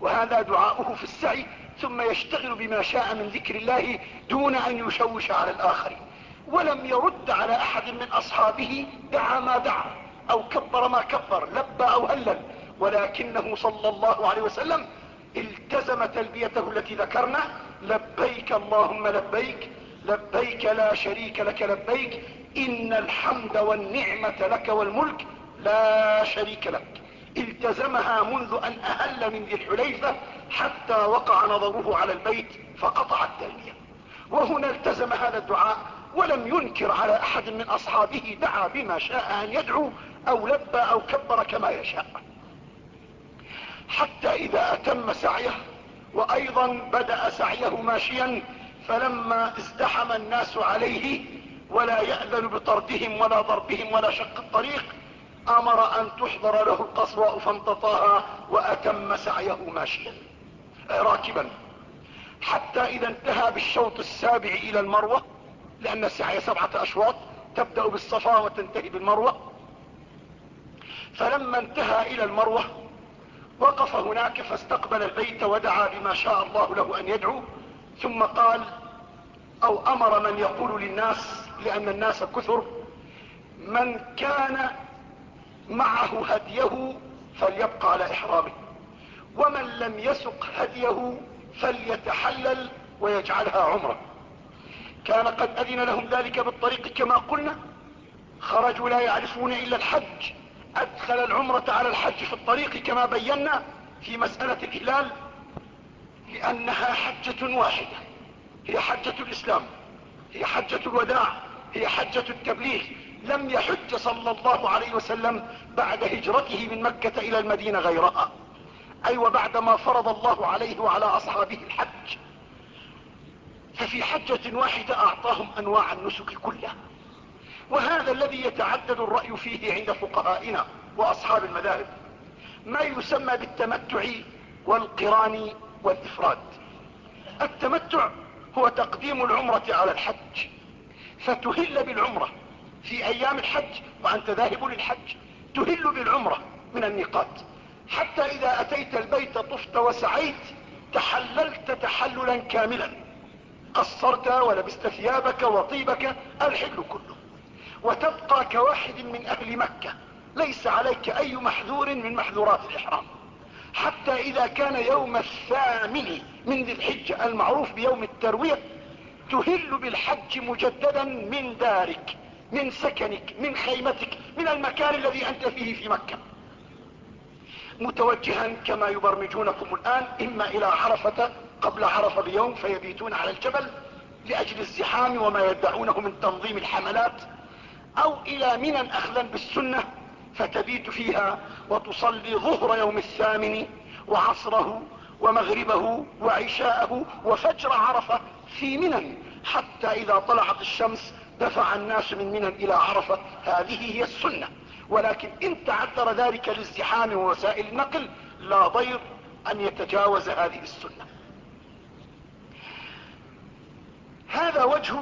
وهذا دعاؤه في السعي ثم يشتغل بما شاء من ذكر الله دون أن يشوش على الآخرين ولم يرد على أحد من أصحابه دعا ما دعا أو كبر ما كبر لبى أو هلل. ولكنه صلى الله عليه وسلم التزم تلبيته التي ذكرنا لبيك اللهم لبيك لبيك لا شريك لك لبيك إن الحمد والنعمة لك والملك لا شريك لك. التزمها منذ أن أهل من ذي الحليفة حتى وقع نظره على البيت فقطع التلبية وهنا التزم هذا الدعاء ولم ينكر على أحد من أصحابه دعا بما شاء أن يدعو أو لبى أو كبر كما يشاء. حتى إذا أتم سعيه وأيضا بدأ سعيه ماشيا فلما ازدحم الناس عليه ولا يأذن بطردهم ولا ضربهم ولا شق الطريق أمر أن تحضر له القصواء فانتطاها وأتم سعيه ماشيا. راكبا. حتى إذا انتهى بالشوط السابع إلى المروة لأن السعي سبعة أشواط تبدأ بالصفا وتنتهي بالمروة. فلما انتهى إلى المروة وقف هناك فاستقبل البيت ودعا بما شاء الله له أن يدعو ثم قال أو أمر من يقول للناس لأن الناس كثر من كان معه هديه فليبقى على إحرامه ومن لم يسق هديه فليتحلل ويجعلها عمرة. كان قد أذن لهم ذلك بالطريق كما قلنا خرجوا لا يعرفون إلا الحج. أدخل العمرة على الحج في الطريق كما بينا في مسألة الاهلال لأنها حجة واحدة هي حجة الإسلام هي حجة الوداع هي حجة التبليغ. لم يحج صلى الله عليه وسلم بعد هجرته من مكة إلى المدينة غيرها. أي أيوة وبعدما فرض الله عليه وعلى أصحابه الحج. ففي حجة واحدة أعطاهم أنواع النسك كلها. وهذا الذي يتعدد الرأي فيه عند فقهائنا وأصحاب المذاهب ما يسمى بالتمتع والقران والإفراد. التمتع هو تقديم العمرة على الحج فتهل بالعمرة في أيام الحج وأنت ذاهب للحج تهل بالعمرة من الميقات حتى إذا أتيت البيت طفت وسعيت تحللت تحللا كاملا. قصرت ولبست ثيابك وطيبك الحل كله. وتبقى كواحد من أهل مكة. ليس عليك أي محذور من محذورات الإحرام. حتى إذا كان يوم الثامن من ذي الحجة المعروف بيوم التروية تهل بالحج مجددا من دارك من سكنك من خيمتك من المكان الذي أنت فيه في مكة. متوجها كما يبرمجونكم الآن إما إلى عرفة قبل عرفة بيوم فيبيتون على الجبل لأجل الزحام وما يدعونه من تنظيم الحملات أو إلى منى اخذا بالسنة فتبيت فيها وتصلي ظهر يوم الثامن وعصره ومغربه وعشاءه وفجر عرفة في منى حتى إذا طلعت الشمس دفع الناس من منى إلى عرفة. هذه هي السنة. ولكن إن تعذر ذلك للزحام ووسائل النقل لا ضير أن يتجاوز هذه السنة. هذا وجه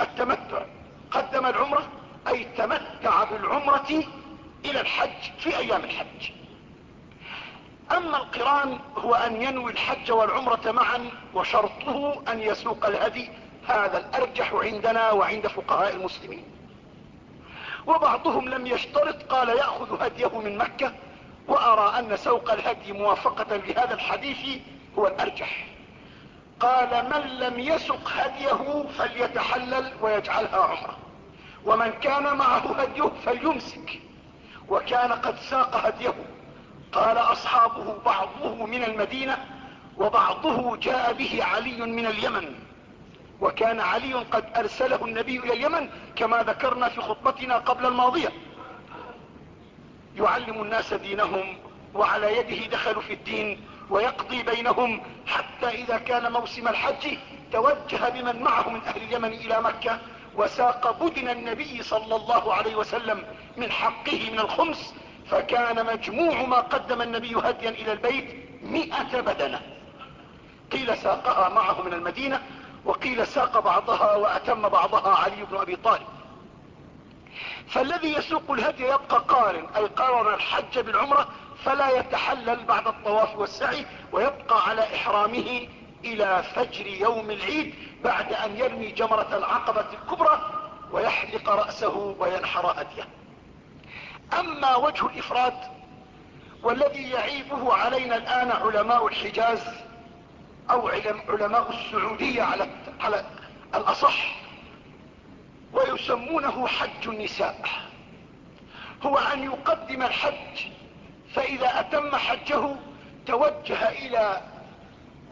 التمتع. قدم العمرة أي تمتع بالعمرة إلى الحج في أيام الحج. أما القران هو أن ينوي الحج والعمرة معا وشرطه أن يسوق الهدي. هذا الأرجح عندنا وعند فقهاء المسلمين. وبعضهم لم يشترط قال يأخذ هديه من مكة وأرى أن سوق الهدي موافقة لهذا الحديث هو الأرجح. قال من لم يسق هديه فليتحلل ويجعلها عمرة. ومن كان معه هديه فليمسك. وكان قد ساق هديه. قال أصحابه بعضه من المدينة وبعضه جاء به علي من اليمن. وكان علي قد أرسله النبي إلى اليمن كما ذكرنا في خطبتنا قبل الماضية. يعلم الناس دينهم وعلى يده دخلوا في الدين ويقضي بينهم حتى إذا كان موسم الحج توجه بمن معه من أهل اليمن إلى مكة وساق بدن النبي صلى الله عليه وسلم من حقه من الخمس فكان مجموع ما قدم النبي هديا إلى البيت مئة بدنة. قيل ساقها معه من المدينة وقيل ساق بعضها وأتم بعضها علي بن أبي طالب. فالذي يسوق الهدي يبقى قارن أي قارن الحج بالعمرة فلا يتحلل بعد الطواف والسعي ويبقى على إحرامه إلى فجر يوم العيد بعد أن يرمي جمرة العقبة الكبرى ويحلق رأسه وينحر هديه أما وجه الإفراد والذي يعيبه علينا الآن علماء الحجاز أو علماء السعودية على, على الأصح ويسمونه حج النساء. هو أن يقدم الحج فإذا أتم حجه توجه إلى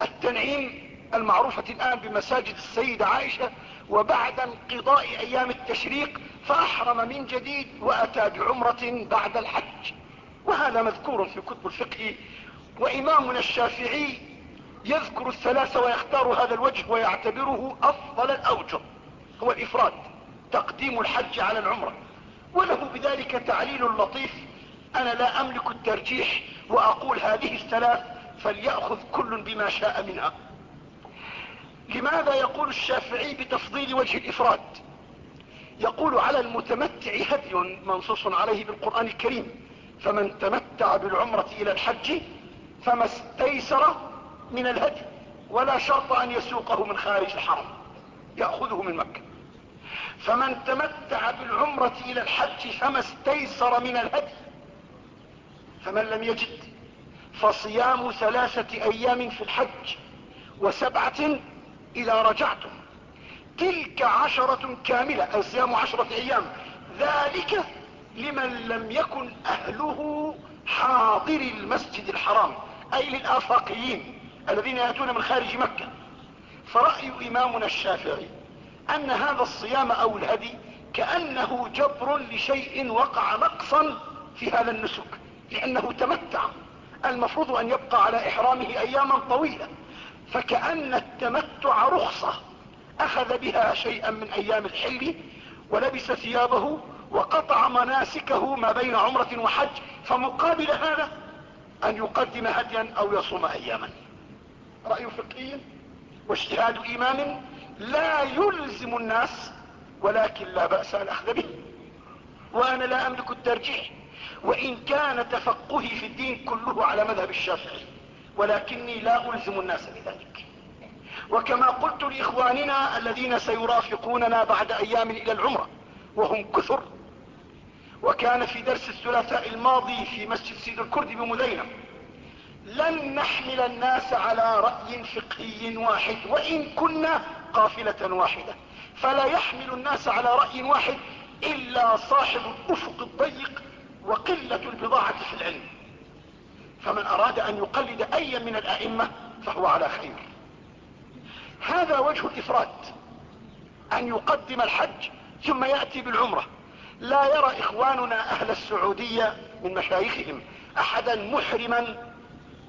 التنعيم المعروفة الآن بمساجد السيدة عائشة وبعد انقضاء أيام التشريق فأحرم من جديد وأتى بعمرة بعد الحج. وهذا مذكور في كتب الفقه وإمامنا الشافعي يذكر الثلاثة ويختار هذا الوجه ويعتبره أفضل الأوجه هو الإفراد تقديم الحج على العمرة. وله بذلك تعليل لطيف أنا لا أملك الترجيح وأقول هذه الثلاث فليأخذ كل بما شاء منها. لماذا يقول الشافعي بتفضيل وجه الإفراد؟ يقول على المتمتع هدي منصوص عليه بالقرآن الكريم فمن تمتع بالعمرة إلى الحج فما استيسر من الهدي ولا شرط أن يسوقه من خارج الحرم يأخذه من مكة. فمن تمتع بالعمرة إلى الحج فما استيسر من الهدي فمن لم يجد فصيام ثلاثة أيام في الحج وسبعة إذا رجعتم. تلك عشرة كاملة الصيام عشرة أيام. ذلك لمن لم يكن أهله حاضر المسجد الحرام أي للآفاقيين الذين يأتون من خارج مكة. فرأي إمامنا الشافعي أن هذا الصيام أو الهدي كأنه جبر لشيء وقع نقصا في هذا النسك لأنه تمتع. المفروض أن يبقى على إحرامه أياما طويلة. فكأن التمتع رخصة. أخذ بها شيئا من أيام الحل ولبس ثيابه وقطع مناسكه ما بين عمرة وحج. فمقابل هذا أن يقدم هديا أو يصوم أياما. رأي فقهي واجتهاد إمام لا يلزم الناس ولكن لا بأس الأخذ به. وأنا لا أملك الترجيح. وإن كان تفقهي في الدين كله على مذهب الشافعي ولكني لا ألزم الناس بذلك. وكما قلت لإخواننا الذين سيرافقوننا بعد أيام إلى العمرة وهم كثر. وكان في درس الثلاثاء الماضي في مسجد سيد الكرد بمذينة لن نحمل الناس على رأي فقهي واحد وإن كنا قافلة واحدة. فلا يحمل الناس على رأي واحد إلا صاحب الأفق الضيق وقلة البضاعة في العلم. فمن أراد أن يقلد أي من الأئمة فهو على خير. هذا وجه الإفراد أن يقدم الحج ثم يأتي بالعمرة. لا يرى إخواننا أهل السعودية من مشايخهم أحدا محرما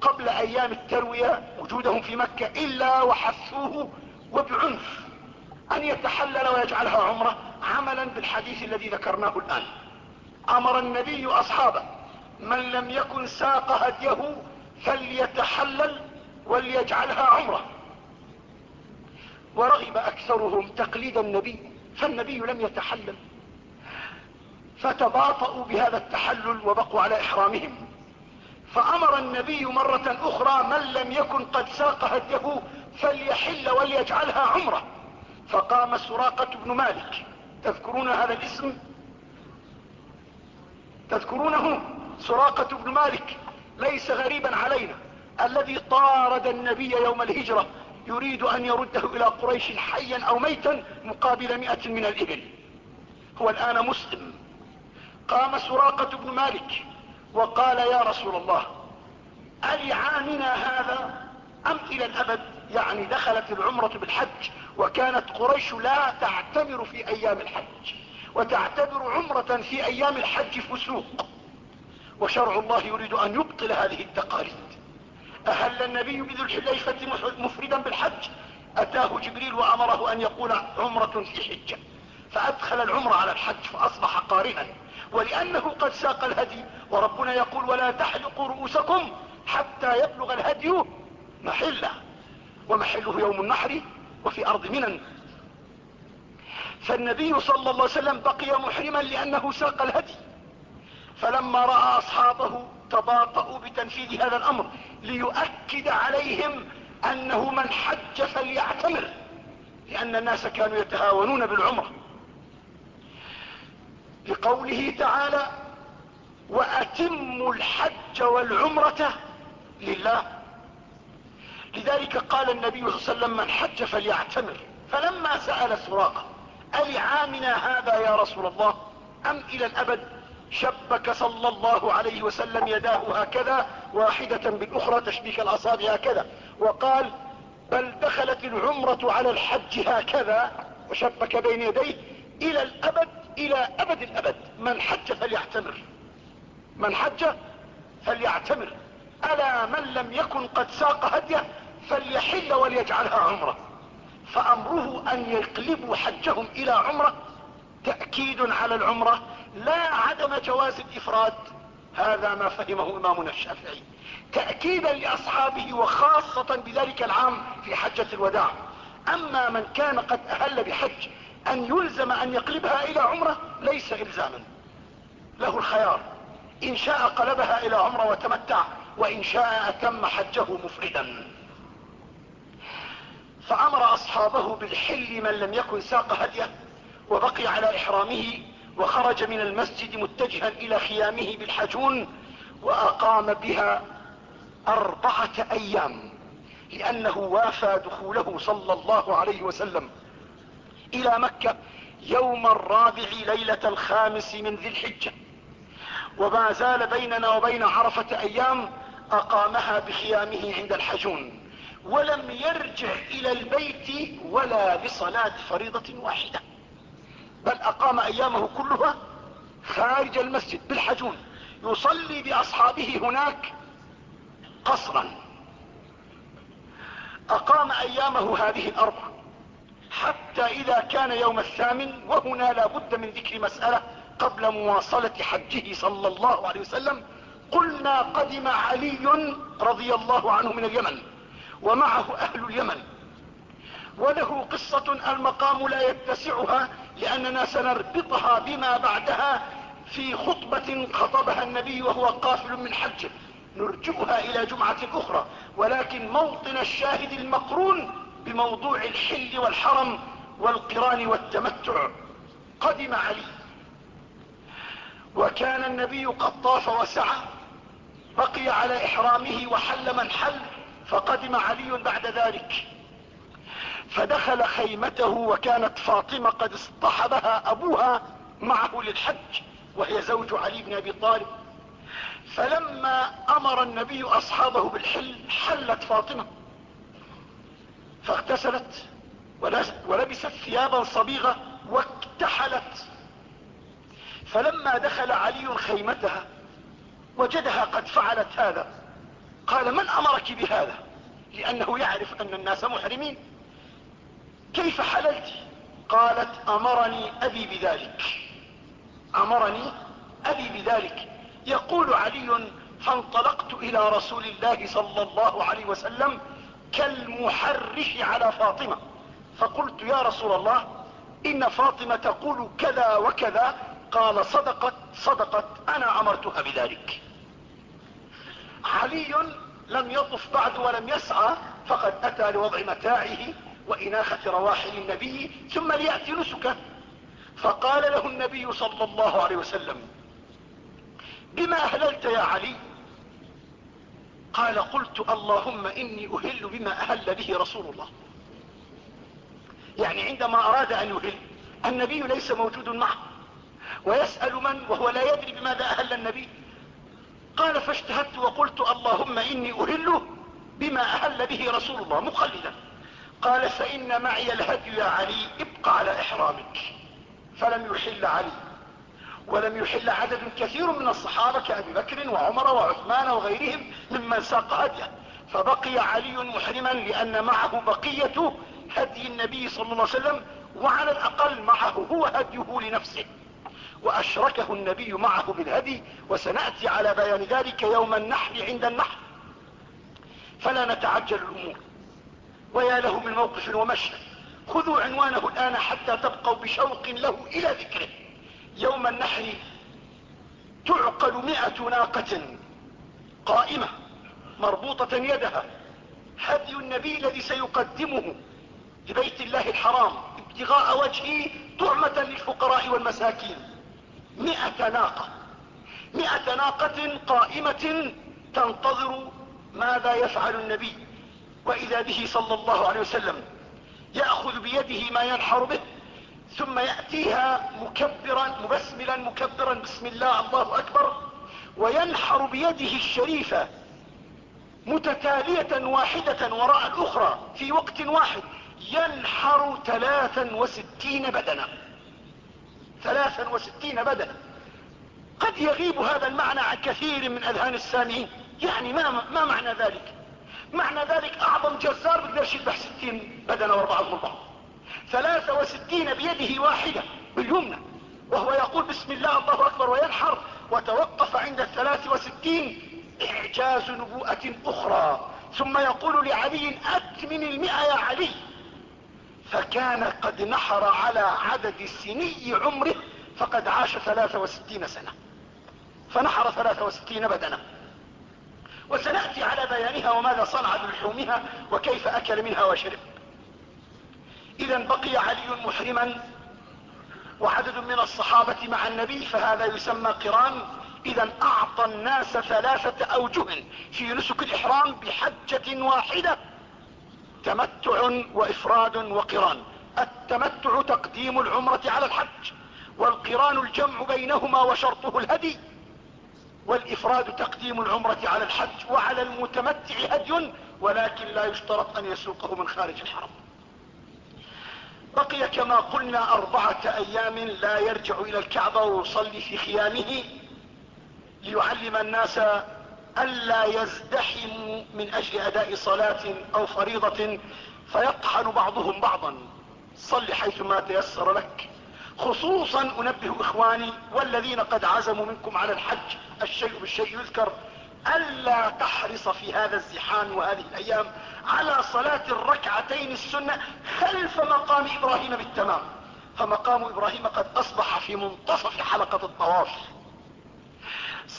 قبل أيام التروية وجودهم في مكة إلا وحثوه وبعنف أن يتحلل ويجعلها عمرة عملا بالحديث الذي ذكرناه الآن. أمر النبي أصحابه من لم يكن ساق هديه فليتحلل وليجعلها عمرة. ورغب أكثرهم تقليد النبي فالنبي لم يتحلل. فتباطؤوا بهذا التحلل وبقوا على إحرامهم. فأمر النبي مرة أخرى من لم يكن قد ساق هديه فليحل وليجعلها عمرة. فقام سراقة بن مالك. تذكرون هذا الاسم؟ تذكرونه؟ سراقة بن مالك ليس غريبا علينا. الذي طارد النبي يوم الهجرة يريد أن يرده إلى قريش حيا أو ميتا مقابل مئة من الإبل. هو الآن مسلم. قام سراقة بن مالك وقال يا رسول الله ألعامنا هذا أم إلى الأبد؟ يعني دخلت العمرة بالحج وكانت قريش لا تعتمر في أيام الحج. وتعتبر عمرة في أيام الحج فسوق. وشرع الله يريد أن يبطل هذه التقاليد. أهل النبي بذو الحليفة مفردا بالحج. أتاه جبريل وأمره أن يقول عمرة في حجة. فأدخل العمر على الحج فأصبح قارنا ولأنه قد ساق الهدي. وربنا يقول ولا تحلقوا رؤوسكم حتى يبلغ الهدي محله. ومحله يوم النحر وفي أرض منن. فالنبي صلى الله عليه وسلم بقي محرما لأنه ساق الهدي. فلما رأى أصحابه تباطؤوا بتنفيذ هذا الأمر ليؤكد عليهم أنه من حج فليعتمر لأن الناس كانوا يتهاونون بالعمر لقوله تعالى وأتموا الحج والعمرة لله. لذلك قال النبي صلى الله عليه وسلم من حج فليعتمر. فلما سأل سراقه ألعامنا هذا يا رسول الله؟ أم إلى الأبد شبك صلى الله عليه وسلم يداه هكذا واحدة بالأخرى تشبيك الأصابع هكذا وقال بل دخلت العمرة على الحج هكذا وشبك بين يديه إلى الأبد إلى أبد الأبد. من حج فليعتمر. من حج فليعتمر. ألا من لم يكن قد ساق هديه فليحل وليجعلها عمرة. فأمره أن يقلبوا حجهم إلى عمرة تأكيد على العمرة لا عدم جواز الإفراد. هذا ما فهمه إمامنا الشافعي. تأكيدا لأصحابه وخاصة بذلك العام في حجة الوداع. أما من كان قد أهل بحج أن يلزم أن يقلبها إلى عمرة ليس إلزاما. له الخيار. إن شاء قلبها إلى عمرة وتمتع وإن شاء أتم حجه مفردا. فأمر أصحابه بالحل من لم يكن ساق هديه وبقي على إحرامه وخرج من المسجد متجها إلى خيامه بالحجون وأقام بها أربعة أيام لأنه وافى دخوله صلى الله عليه وسلم إلى مكة يوم الرابع ليلة الخامس من ذي الحجة. وما زال بيننا وبين عرفة أيام أقامها بخيامه عند الحجون. ولم يرجع إلى البيت ولا لصلاة فريضة واحدة. بل أقام أيامه كلها خارج المسجد بالحجون يصلي بأصحابه هناك قصرا. أقام أيامه هذه الأربع حتى إذا كان يوم الثامن وهنا لا بد من ذكر مسألة قبل مواصلة حجه صلى الله عليه وسلم. قلنا قدم علي رضي الله عنه من اليمن. ومعه أهل اليمن. وله قصة المقام لا يتسعها لأننا سنربطها بما بعدها في خطبة خطبها النبي وهو قافل من حجه. نرجئها إلى جمعة أخرى ولكن موطن الشاهد المقرون بموضوع الحل والحرم والقران والتمتع. قدم علي. وكان النبي قد طاف وسعى بقي على إحرامه وحل من حل فقدم علي بعد ذلك. فدخل خيمته وكانت فاطمة قد اصطحبها أبوها معه للحج وهي زوج علي بن أبي طالب. فلما أمر النبي أصحابه بالحل حلت فاطمة. فاغتسلت ولبست ثيابا صبيغة واكتحلت. فلما دخل علي خيمتها وجدها قد فعلت هذا. قال من أمرك بهذا؟ لأنه يعرف أن الناس محرمين. كيف حللت؟ قالت أمرني أبي بذلك. أمرني أبي بذلك. يقول علي فانطلقت إلى رسول الله صلى الله عليه وسلم كالمحرش على فاطمة. فقلت يا رسول الله إن فاطمة تقول كذا وكذا. قال صدقت صدقت أنا أمرتها بذلك. علي لم يطف بعد ولم يسعى فقد أتى لوضع متاعه واناخة رواحل النبي ثم ليأتي نسكه. فقال له النبي صلى الله عليه وسلم بما أهللت يا علي؟ قال قلت اللهم إني أهل بما أهل به رسول الله. يعني عندما أراد أن يهل النبي ليس موجود معه ويسأل من وهو لا يدري بماذا أهل النبي. قال فاجتهدت وقلت اللهم إني أهل بما أهل به رسول الله مقلدا. قال فإن معي الهدي يا علي ابق على إحرامك. فلم يحل علي. ولم يحل عدد كثير من الصحابة كأبي بكر وعمر وعثمان وغيرهم ممن ساق هديه. فبقي علي محرما لأن معه بقية هدي النبي صلى الله عليه وسلم وعلى الأقل معه هو هديه لنفسه. وأشركه النبي معه بالهدي وسنأتي على بيان ذلك يوم النحر عند النحر. فلا نتعجل الأمور. ويا له من موقف ومشهد خذوا عنوانه الآن حتى تبقوا بشوق له إلى ذكره. يوم النحر تعقل مئة ناقة قائمة مربوطة يدها. هدي النبي الذي سيقدمه لبيت الله الحرام ابتغاء وجهه طعمة للفقراء والمساكين. مئة ناقة. مئة ناقة قائمة تنتظر ماذا يفعل النبي. وإذا به صلى الله عليه وسلم يأخذ بيده ما ينحر به ثم يأتيها مكبرا مبسملا مكبرا بسم الله الله أكبر وينحر بيده الشريفة متتالية واحدة وراء الأخرى في وقت واحد ينحر ثلاثا وستين بدنا. ثلاثا وستين بدنا قد يغيب هذا المعنى عن كثير من أذهان السامعين. يعني ما, ما معنى ذلك؟ معنى ذلك أعظم جزار بقدرش يذبح ستين بدنة وأربعة من بعض. ثلاثة وستين بيده واحدة باليمنى وهو يقول بسم الله الله أكبر وينحر وتوقف عند الثلاث وستين إعجاز نبوءة أخرى. ثم يقول لعلي أتمن المئة يا علي. فكان قد نحر على عدد سني عمره فقد عاش ثلاث وستين سنة. فنحر ثلاث وستين بدنه وسنأتي على بيانها وماذا صنع بلحومها وكيف أكل منها وشرب. اذا بقي علي محرما وعدد من الصحابة مع النبي فهذا يسمى قران. اذا أعطى الناس ثلاثة أوجه في نسك الإحرام بحجة واحدة. تمتع وإفراد وقران. التمتع تقديم العمرة على الحج والقران الجمع بينهما وشرطه الهدي والإفراد تقديم العمرة على الحج وعلى المتمتع هدي ولكن لا يشترط أن يسوقه من خارج الحرم. بقي كما قلنا أربعة أيام لا يرجع إلى الكعبة ويصلي في خيامه ليعلم الناس ألا يزدحموا من أجل أداء صلاة أو فريضة فيطحن بعضهم بعضا. صل حيثما تيسر لك. خصوصا أنبه إخواني والذين قد عزموا منكم على الحج الشيء بالشيء يذكر ألا تحرص في هذا الزحام وهذه الأيام على صلاة الركعتين السنة خلف مقام إبراهيم بالتمام. فمقام إبراهيم قد أصبح في منتصف حلقة الطواف.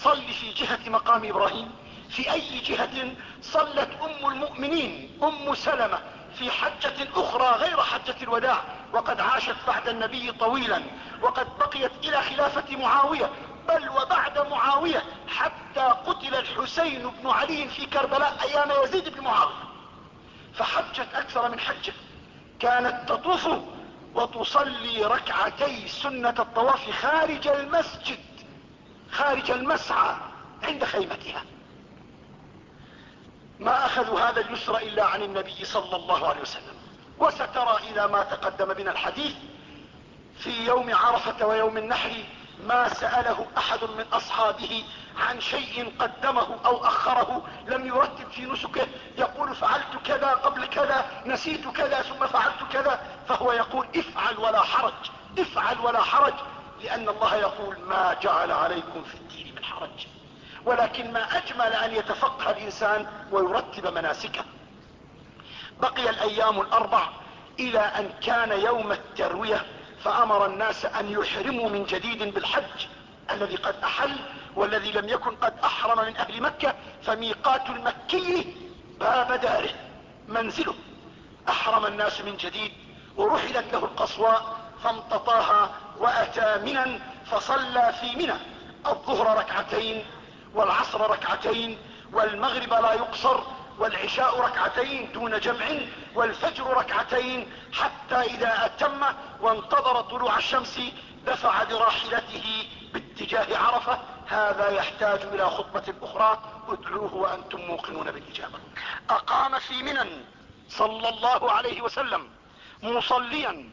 صل في جهة مقام إبراهيم. في أي جهة صلت أم المؤمنين أم سلمة؟ في حجة أخرى غير حجة الوداع. وقد عاشت بعد النبي طويلا. وقد بقيت إلى خلافة معاوية. بل وبعد معاوية حتى قتل الحسين بن علي في كربلاء أيام يزيد بن معاوية. فحجت أكثر من حجة. كانت تطوف وتصلي ركعتي سنة الطواف خارج المسجد. خارج المسعى عند خيمتها. ما اخذوا هذا اليسر إلا عن النبي صلى الله عليه وسلم. وسترى اذا ما تقدم من الحديث في يوم عرفة ويوم النحر ما سأله أحد من أصحابه عن شيء قدمه أو أخره لم يرتب في نسكه. يقول فعلت كذا قبل كذا نسيت كذا ثم فعلت كذا. فهو يقول افعل ولا حرج افعل ولا حرج. لأن الله يقول ما جعل عليكم في الدين من حرج. ولكن ما أجمل أن يتفقه الإنسان ويرتب مناسكه. بقي الأيام الأربع إلى أن كان يوم التروية فأمر الناس أن يحرموا من جديد بالحج الذي قد أحل والذي لم يكن قد أحرم من أهل مكة فميقات المكي باب داره منزله. أحرم الناس من جديد ورحلت له القصواء فامتطاها وأتى منا فصلى في منى. الظهر ركعتين والعصر ركعتين والمغرب لا يقصر والعشاء ركعتين دون جمع والفجر ركعتين حتى إذا أتم وانتظر طلوع الشمس دفع براحلته باتجاه عرفة. هذا يحتاج إلى خطبة أخرى. ادعوه وأنتم موقنون بالإجابة. أقام في منى صلى الله عليه وسلم مصليا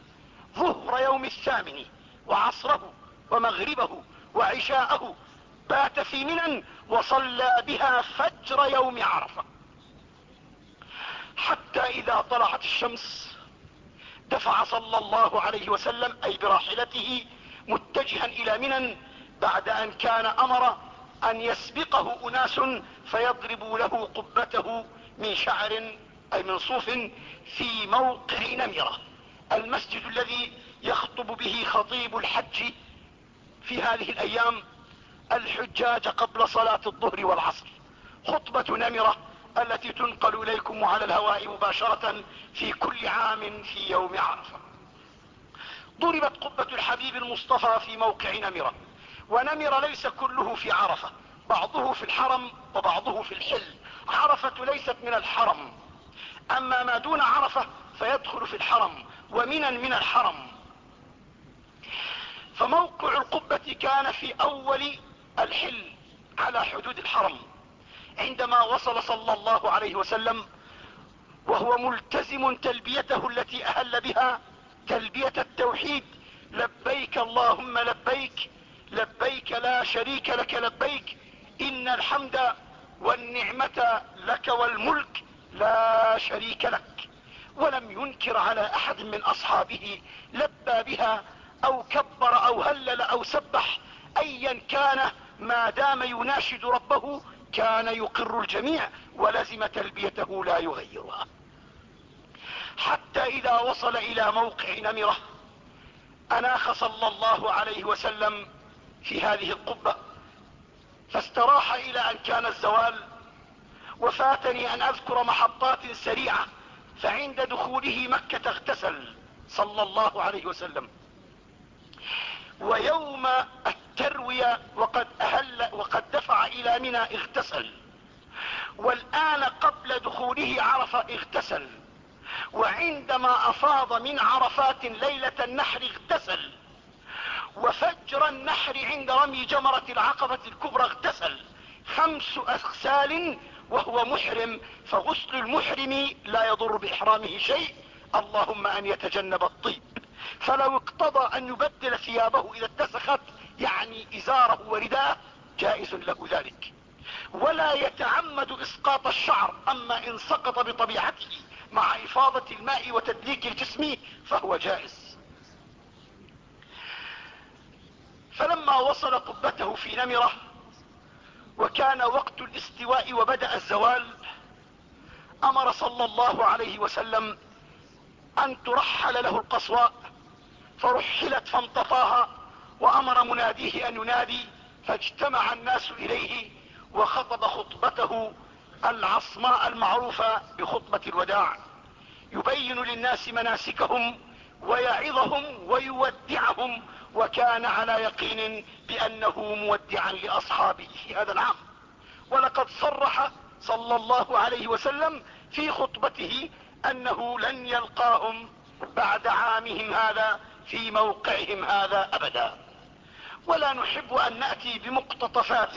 ظهر يوم الثامن وعصره ومغربه وعشاءه. بات في منى وصلى بها فجر يوم عرفة. حتى إذا طلعت الشمس دفع صلى الله عليه وسلم أي براحلته متجها إلى منى بعد أن كان أمر أن يسبقه أناس فيضربوا له قبته من شعر أي من صوف في موقع نمرة. المسجد الذي يخطب به خطيب الحج في هذه الأيام الحجاج قبل صلاة الظهر والعصر. خطبة نمرة التي تنقل إليكم على الهواء مباشرة في كل عام في يوم عرفة. ضربت قبة الحبيب المصطفى في موقع نمرة ونمر ليس كله في عرفة بعضه في الحرم وبعضه في الحل. عرفة ليست من الحرم. أما ما دون عرفة فيدخل في الحرم. ومنا من الحرم. فموقع القبة كان في أول الحل على حدود الحرم عندما وصل صلى الله عليه وسلم وهو ملتزم تلبيته التي أهل بها تلبية التوحيد لبيك اللهم لبيك لبيك لا شريك لك لبيك إن الحمد والنعمة لك والملك لا شريك لك. ولم ينكر على أحد من أصحابه لبى بها أو كبر أو هلل أو سبح ايا كان ما دام يناشد ربه كان يقر الجميع ولزم تلبيته لا يغيرها. حتى إذا وصل إلى موقع نمرة أناخ صلى الله عليه وسلم في هذه القبة فاستراح إلى أن كان الزوال وفاتني أن أذكر محطات سريعة فعند دخوله مكة اغتسل صلى الله عليه وسلم. ويوم التروية وقد أهل وقد دفع إلى منى اغتسل. والآن قبل دخوله عرفة اغتسل. وعندما أفاض من عرفات ليلة النحر اغتسل. وفجر النحر عند رمي جمرة العقبة الكبرى اغتسل. خمس أغسال وهو محرم فغسل المحرم لا يضر بإحرامه شيء. اللهم أن يتجنب الطيب. فلو اقتضى أن يبدل ثيابه اذا اتسخت يعني إزاره ورداءه جائز له ذلك. ولا يتعمد إسقاط الشعر أما إن سقط بطبيعته مع إفاضة الماء وتدليك الجسم فهو جائز. فلما وصل قبته في نمرة وكان وقت الاستواء وبدأ الزوال أمر صلى الله عليه وسلم أن ترحل له القصواء فرحلت فامتطاها وأمر مناديه أن ينادي فاجتمع الناس إليه وخطب خطبته العصماء المعروفة بخطبة الوداع. يبين للناس مناسكهم ويعظهم ويودعهم وكان على يقين بأنه مودعا لأصحابه هذا العام. ولقد صرح صلى الله عليه وسلم في خطبته أنه لن يلقاهم بعد عامهم هذا في موقعهم هذا أبدا. ولا نحب أن نأتي بمقتطفات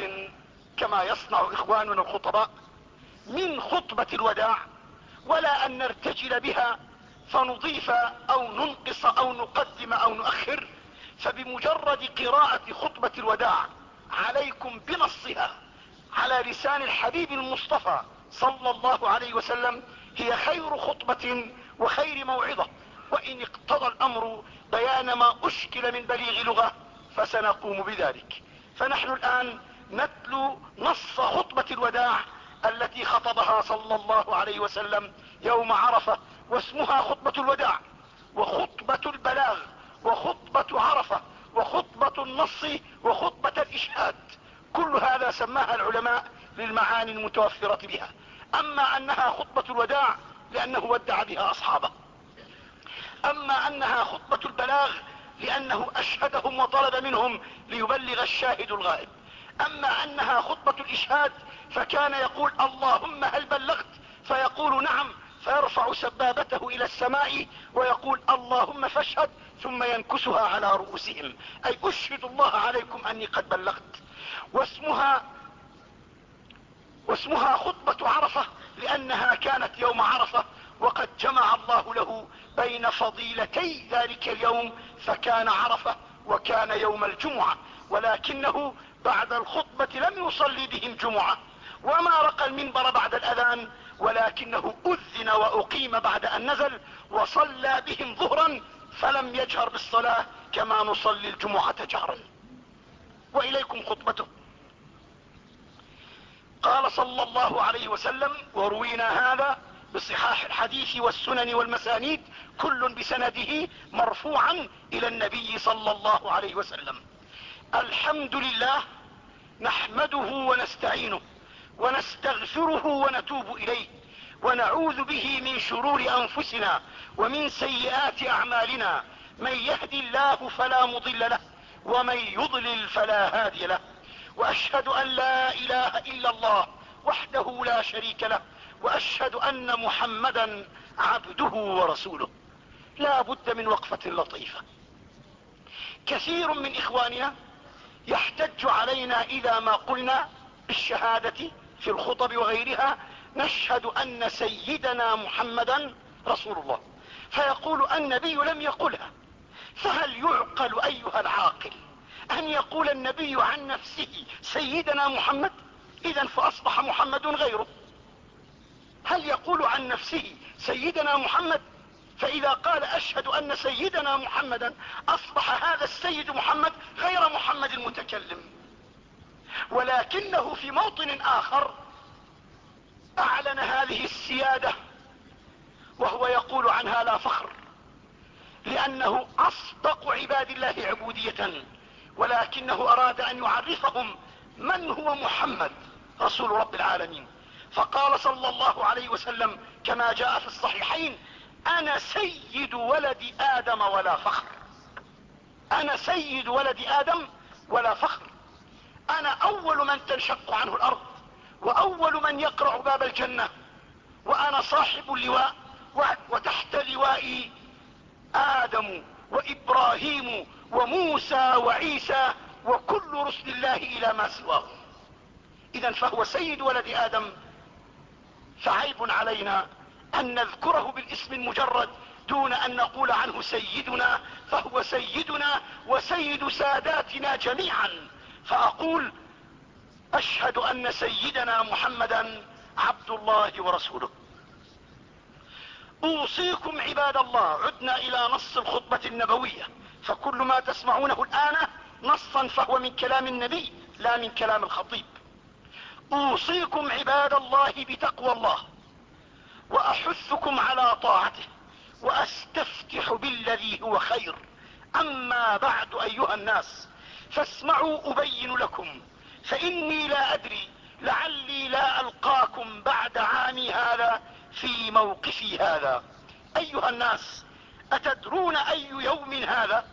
كما يصنع إخواننا الخطباء من خطبة الوداع ولا أن نرتجل بها فنضيف أو ننقص أو نقدم أو نؤخر. فبمجرد قراءة خطبة الوداع عليكم بنصها على لسان الحبيب المصطفى صلى الله عليه وسلم هي خير خطبة وخير موعظة. وإن اقتضى الأمر بيان ما أشكل من بليغ لغة فسنقوم بذلك. فنحن الآن نتلو نص خطبة الوداع التي خطبها صلى الله عليه وسلم يوم عرفة واسمها خطبة الوداع وخطبة البلاغ. وخطبة عرفة وخطبة النص وخطبة الإشهاد. كل هذا سماها العلماء للمعاني المتوفرة بها. أما أنها خطبة الوداع لأنه ودع بها أصحابه. أما أنها خطبة البلاغ لأنه أشهدهم وطلب منهم ليبلغ الشاهد الغائب. أما أنها خطبة الإشهاد فكان يقول اللهم هل بلغت؟ فيقول نعم فيرفع سبابته إلى السماء ويقول اللهم فاشهد ثم ينكسها على رؤوسهم. أي أشهد الله عليكم أني قد بلغت. واسمها واسمها خطبة عرفة لأنها كانت يوم عرفة وقد جمع الله له بين فضيلتي ذلك اليوم فكان عرفة وكان يوم الجمعة ولكنه بعد الخطبة لم يصلي بهم جمعة. وما رقى المنبر بعد الأذان ولكنه أذن وأقيم بعد أن نزل وصلى بهم ظهرا فلم يجهر بالصلاة كما نصلي الجمعة جهرا. وإليكم خطبته. قال صلى الله عليه وسلم وروينا هذا بصحاح الحديث والسنن والمسانيد كل بسنده مرفوعا إلى النبي صلى الله عليه وسلم. الحمد لله نحمده ونستعينه ونستغفره ونتوب إليه. ونعوذ به من شرور أنفسنا ومن سيئات أعمالنا. من يهد الله فلا مضل له ومن يضلل فلا هادي له. وأشهد أن لا إله إلا الله وحده لا شريك له وأشهد أن محمدا عبده ورسوله. لا بد من وقفة لطيفة. كثير من إخواننا يحتج علينا اذا ما قلنا بالشهادة في الخطب وغيرها نشهد أن سيدنا محمدا رسول الله. فيقول النبي لم يقلها. فهل يعقل أيها العاقل أن يقول النبي عن نفسه سيدنا محمد؟ إذا فأصبح محمد غيره. هل يقول عن نفسه سيدنا محمد؟ فإذا قال أشهد أن سيدنا محمدا أصبح هذا السيد محمد غير محمد المتكلم. ولكنه في موطن آخر أعلن هذه السيادة وهو يقول عنها لا فخر لأنه أصدق عباد الله عبودية ولكنه أراد أن يعرفهم من هو محمد رسول رب العالمين. فقال صلى الله عليه وسلم كما جاء في الصحيحين أنا سيد ولد آدم ولا فخر. أنا سيد ولد آدم ولا فخر. أنا أول من تنشق عنه الأرض. وأول من يقرع باب الجنة وأنا صاحب اللواء وتحت لوائي آدم وإبراهيم وموسى وعيسى وكل رسل الله إلى ما سواه اذا فهو سيد ولد آدم. فعيب علينا أن نذكره بالاسم المجرد دون أن نقول عنه سيدنا فهو سيدنا وسيد ساداتنا جميعا. فأقول أشهد أن سيدنا محمدا عبد الله ورسوله. أوصيكم عباد الله عدنا إلى نص الخطبة النبوية. فكل ما تسمعونه الآن نصا فهو من كلام النبي لا من كلام الخطيب. أوصيكم عباد الله بتقوى الله وأحثكم على طاعته وأستفتح بالذي هو خير. أما بعد أيها الناس فاسمعوا أبين لكم فإني لا أدري لعلي لا ألقاكم بعد عامي هذا في موقفي هذا. أيها الناس أتدرون أي يوم هذا؟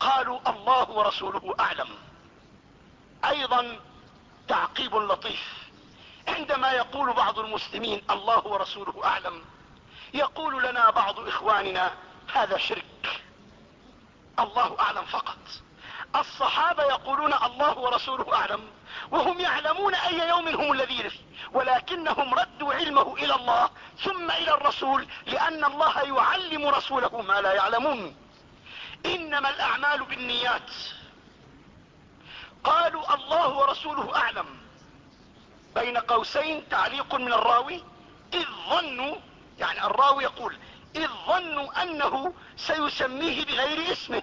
قالوا الله ورسوله أعلم. أيضا تعقيب لطيف. عندما يقول بعض المسلمين الله ورسوله أعلم يقول لنا بعض إخواننا هذا شرك. الله أعلم فقط. الصحابة يقولون الله ورسوله أعلم وهم يعلمون أي يوم هم الذين فيه ولكنهم ردوا علمه إلى الله ثم إلى الرسول لأن الله يعلم رسوله ما لا يعلمون. إنما الأعمال بالنيات. قالوا الله ورسوله أعلم. بين قوسين تعليق من الراوي إذ ظنوا يعني الراوي يقول إذ ظنوا أنه سيسميه بغير اسمه.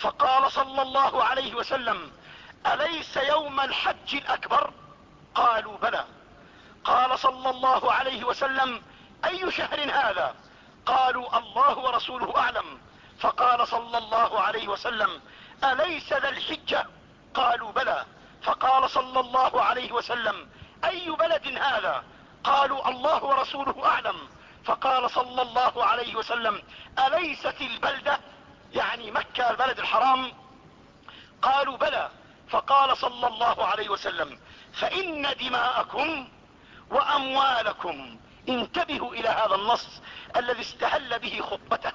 فقال صلى الله عليه وسلم أليس يوم الحج الأكبر؟ قالوا بلى. قال صلى الله عليه وسلم أي شهر هذا؟ قالوا الله ورسوله أعلم. فقال صلى الله عليه وسلم أليس ذا الحجة؟ قالوا بلى. فقال صلى الله عليه وسلم أي بلد هذا؟ قالوا الله ورسوله أعلم. فقال صلى الله عليه وسلم أليست البلدة؟ يعني مكة البلد الحرام. قالوا بلى فقال صلى الله عليه وسلم فإن دماءكم وأموالكم انتبهوا إلى هذا النص الذي استهل به خطبته.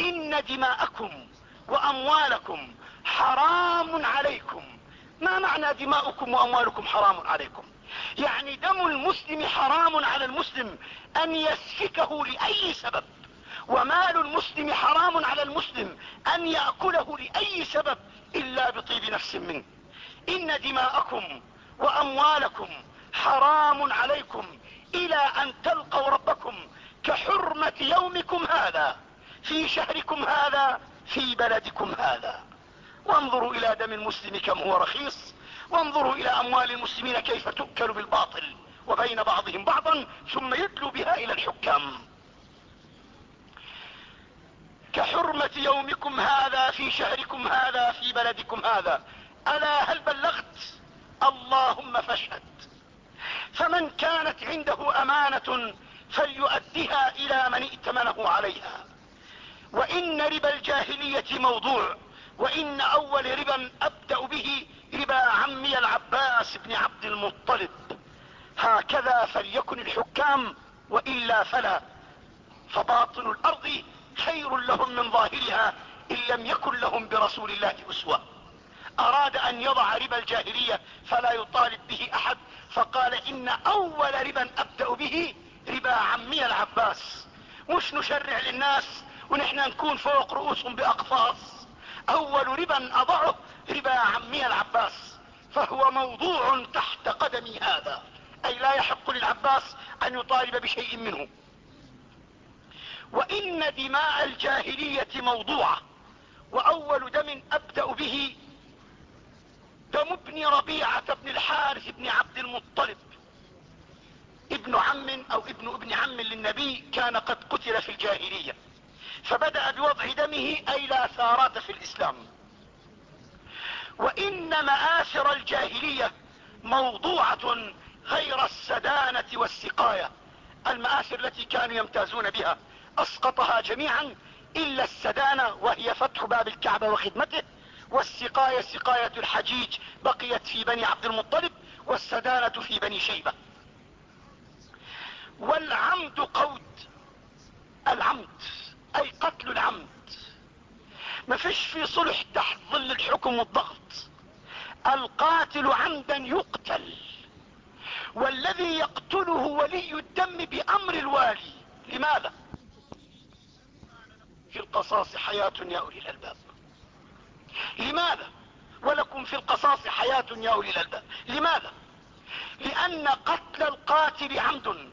إن دماءكم وأموالكم حرام عليكم. ما معنى دماؤكم وأموالكم حرام عليكم؟ يعني دم المسلم حرام على المسلم أن يسفكه لأي سبب. ومال المسلم حرام على المسلم أن يأكله لأي سبب إلا بطيب نفس منه. إن دماءكم وأموالكم حرام عليكم إلى أن تلقوا ربكم كحرمة يومكم هذا في شهركم هذا في بلدكم هذا. وانظروا إلى دم المسلم كم هو رخيص. وانظروا إلى أموال المسلمين كيف تؤكل بالباطل وبين بعضهم بعضا ثم يدلوا بها إلى الحكام. كحرمة يومكم هذا في شهركم هذا في بلدكم هذا. ألا هل بلغت؟ اللهم فاشهد. فمن كانت عنده أمانة فليؤدها إلى من ائتمنه عليها. وإن ربا الجاهلية موضوع وإن أول ربا أبدأ به ربا عمي العباس بن عبد المطلب. هكذا فليكن الحكام وإلا فلا. فباطن الأرض خير لهم من ظاهرها إن لم يكن لهم برسول الله أسوة. أراد أن يضع ربا الجاهلية فلا يطالب به أحد فقال إن أول ربا أبدأ به ربا عمي العباس. مش نشرع للناس ونحن نكون فوق رؤوسهم بأقفاص. أول ربا أضعه ربا عمي العباس فهو موضوع تحت قدمي هذا. أي لا يحق للعباس أن يطالب بشيء منه. وإن دماء الجاهلية موضوعة. وأول دم أبدأ به دم ابن ربيعة بن الحارث بن عبد المطلب. ابن عم أو ابن ابن عم للنبي كان قد قتل في الجاهلية. فبدأ بوضع دمه أي لا ثارات في الإسلام. وإن مآثر الجاهلية موضوعة غير السدانة والسقاية. المآثر التي كانوا يمتازون بها. أسقطها جميعا إلا السدانة وهي فتح باب الكعبة وخدمته. والسقاية سقاية الحجيج بقيت في بني عبد المطلب والسدانة في بني شيبة. والعمد قود العمد أي قتل العمد. ما فيش في صلح تحت ظل الحكم والضغط. القاتل عمدا يقتل. والذي يقتله ولي الدم بأمر الوالي. لماذا؟ في القصاص حياة يا أولي الألباب. لماذا ولكم في القصاص حياة يا أولي الألباب؟ لماذا؟ لأن قتل القاتل عمد.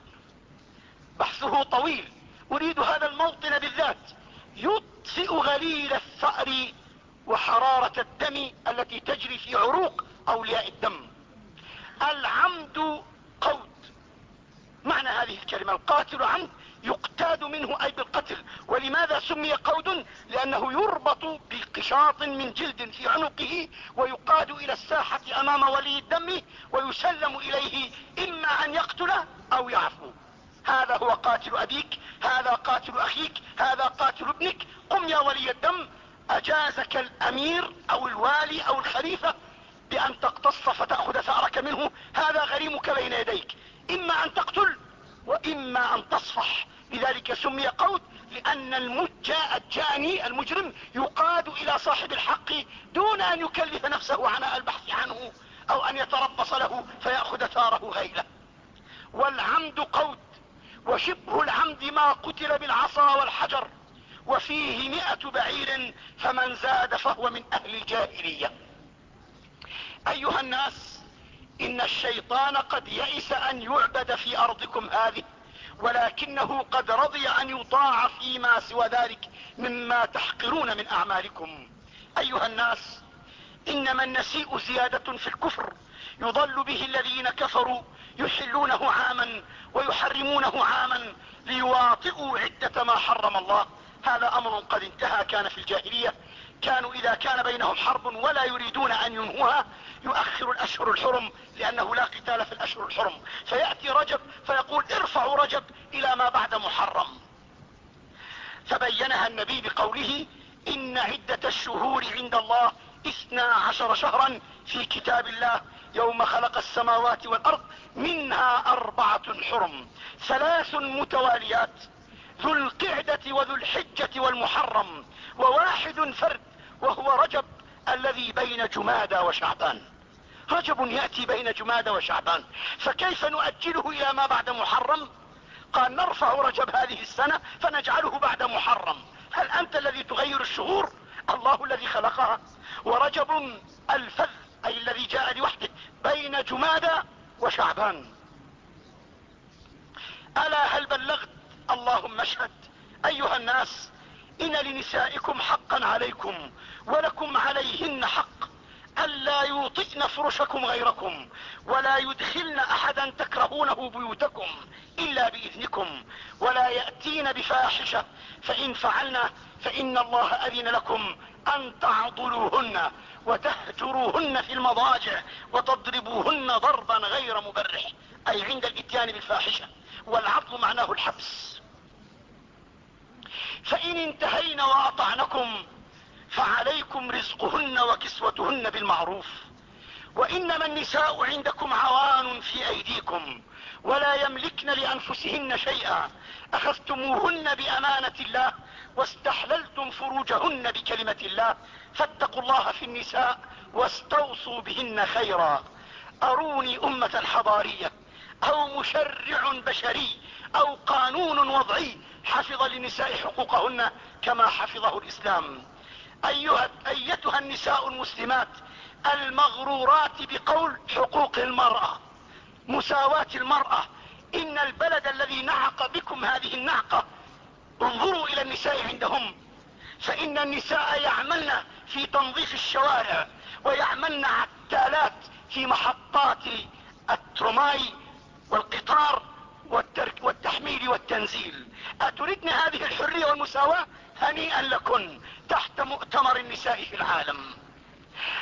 بحثه طويل. أريد هذا الموطن بالذات. يطفئ غليل الثأر وحرارة الدم التي تجري في عروق أولياء الدم. العمد قود. معنى هذه الكلمة. القاتل عمد يقتاد منه أي بالقتل. ولماذا سمي قود؟ لأنه يربط بقشاط من جلد في عنقه ويقاد إلى الساحة أمام ولي الدم ويسلم إليه إما أن يقتل أو يعفو. هذا هو قاتل أبيك هذا قاتل أخيك هذا قاتل ابنك. قم يا ولي الدم. أجازك الأمير أو الوالي أو الخليفة بأن تقتص فتأخذ ثأرك منه. هذا غريمك بين يديك. إما أن تقتل وإما أن تصفح. لذلك سمي قود لأن الجاني المجرم يقاد إلى صاحب الحق دون أن يكلف نفسه عناء البحث عنه أو أن يتربص له فيأخذ ثاره غيله والعمد قود وشبه العمد ما قتل بالعصا والحجر وفيه مئة بعير فمن زاد فهو من أهل الجاهلية. أيها الناس إن الشيطان قد يئس أن يعبد في أرضكم هذه ولكنه قد رضي أن يطاع فيما سوى ذلك مما تحقرون من أعمالكم. أيها الناس إنما النسيء زيادة في الكفر. يضل به الذين كفروا يحلونه عاما ويحرمونه عاما ليواطئوا عدة ما حرم الله. هذا أمر قد انتهى كان في الجاهلية. كانوا إذا كان بينهم حرب ولا يريدون أن ينهوها يؤخر الأشهر الحرم لأنه لا قتال في الأشهر الحرم. فيأتي رجب فيقول ارفعوا رجب إلى ما بعد محرم. فبينها النبي بقوله إن عدة الشهور عند الله اثنا عشر شهرا في كتاب الله يوم خلق السماوات والأرض منها أربعة حرم. ثلاث متواليات ذو القعدة وذو الحجة والمحرم وواحد فرد. وهو رجب الذي بين جمادى وشعبان. رجب يأتي بين جمادى وشعبان. فكيف نؤجله إلى ما بعد محرم؟ قال نرفع رجب هذه السنة فنجعله بعد محرم. هل أنت الذي تغير الشهور؟ الله الذي خلقها. ورجب الفذ أي الذي جاء لوحده بين جمادى وشعبان. ألا هل بلغت؟ اللهم اشهد. أيها الناس إن لنسائكم حقا عليكم ولكم عليهن حق ألا يوطئن فرشكم غيركم ولا يدخلن أحدا تكرهونه بيوتكم إلا بإذنكم ولا يأتين بفاحشة فإن فعلن فإن الله أذن لكم أن تعضلوهن وتهجروهن في المضاجع وتضربوهن ضربا غير مبرح أي عند الإتيان بالفاحشة والعضل معناه الحبس. فإن انتهين وأطعنكم فعليكم رزقهن وكسوتهن بالمعروف. وانما النساء عندكم عوان في أيديكم ولا يملكن لأنفسهن شيئا أخذتموهن بأمانة الله واستحللتم فروجهن بكلمة الله فاتقوا الله في النساء واستوصوا بهن خيرا. أروني أمة حضارية أو مشرع بشري أو قانون وضعي حفظ للنساء حقوقهن كما حفظه الإسلام. أيها, أيتها النساء المسلمات المغرورات بقول حقوق المرأة مساواة المرأة. إن البلد الذي نعق بكم هذه النعقة انظروا إلى النساء عندهم. فإن النساء يعملن في تنظيف الشوارع ويعملن عتالات في محطات الترماي والقطار والتحميل والتنزيل. اتردن هذه الحرية والمساواة؟ هنيئا لكن تحت مؤتمر النساء في العالم.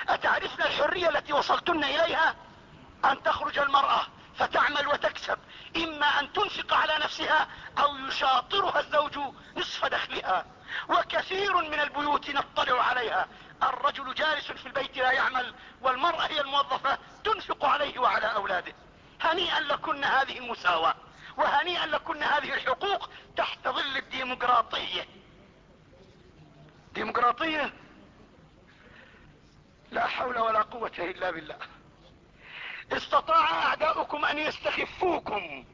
أتعرفن الحرية التي وصلتن إليها؟ أن تخرج المرأة فتعمل وتكسب إما أن تنفق على نفسها أو يشاطرها الزوج نصف دخلها. وكثير من البيوت نطلع عليها. الرجل جالس في البيت لا يعمل والمرأة هي الموظفة تنفق عليه وعلى أولاده. هنيئا لكن هذه المساواة وهنيئا لكن هذه الحقوق تحت ظل الديمقراطية. ديمقراطية لا حول ولا قوة إلا بالله. استطاع أعداؤكم أن يستخفوكم.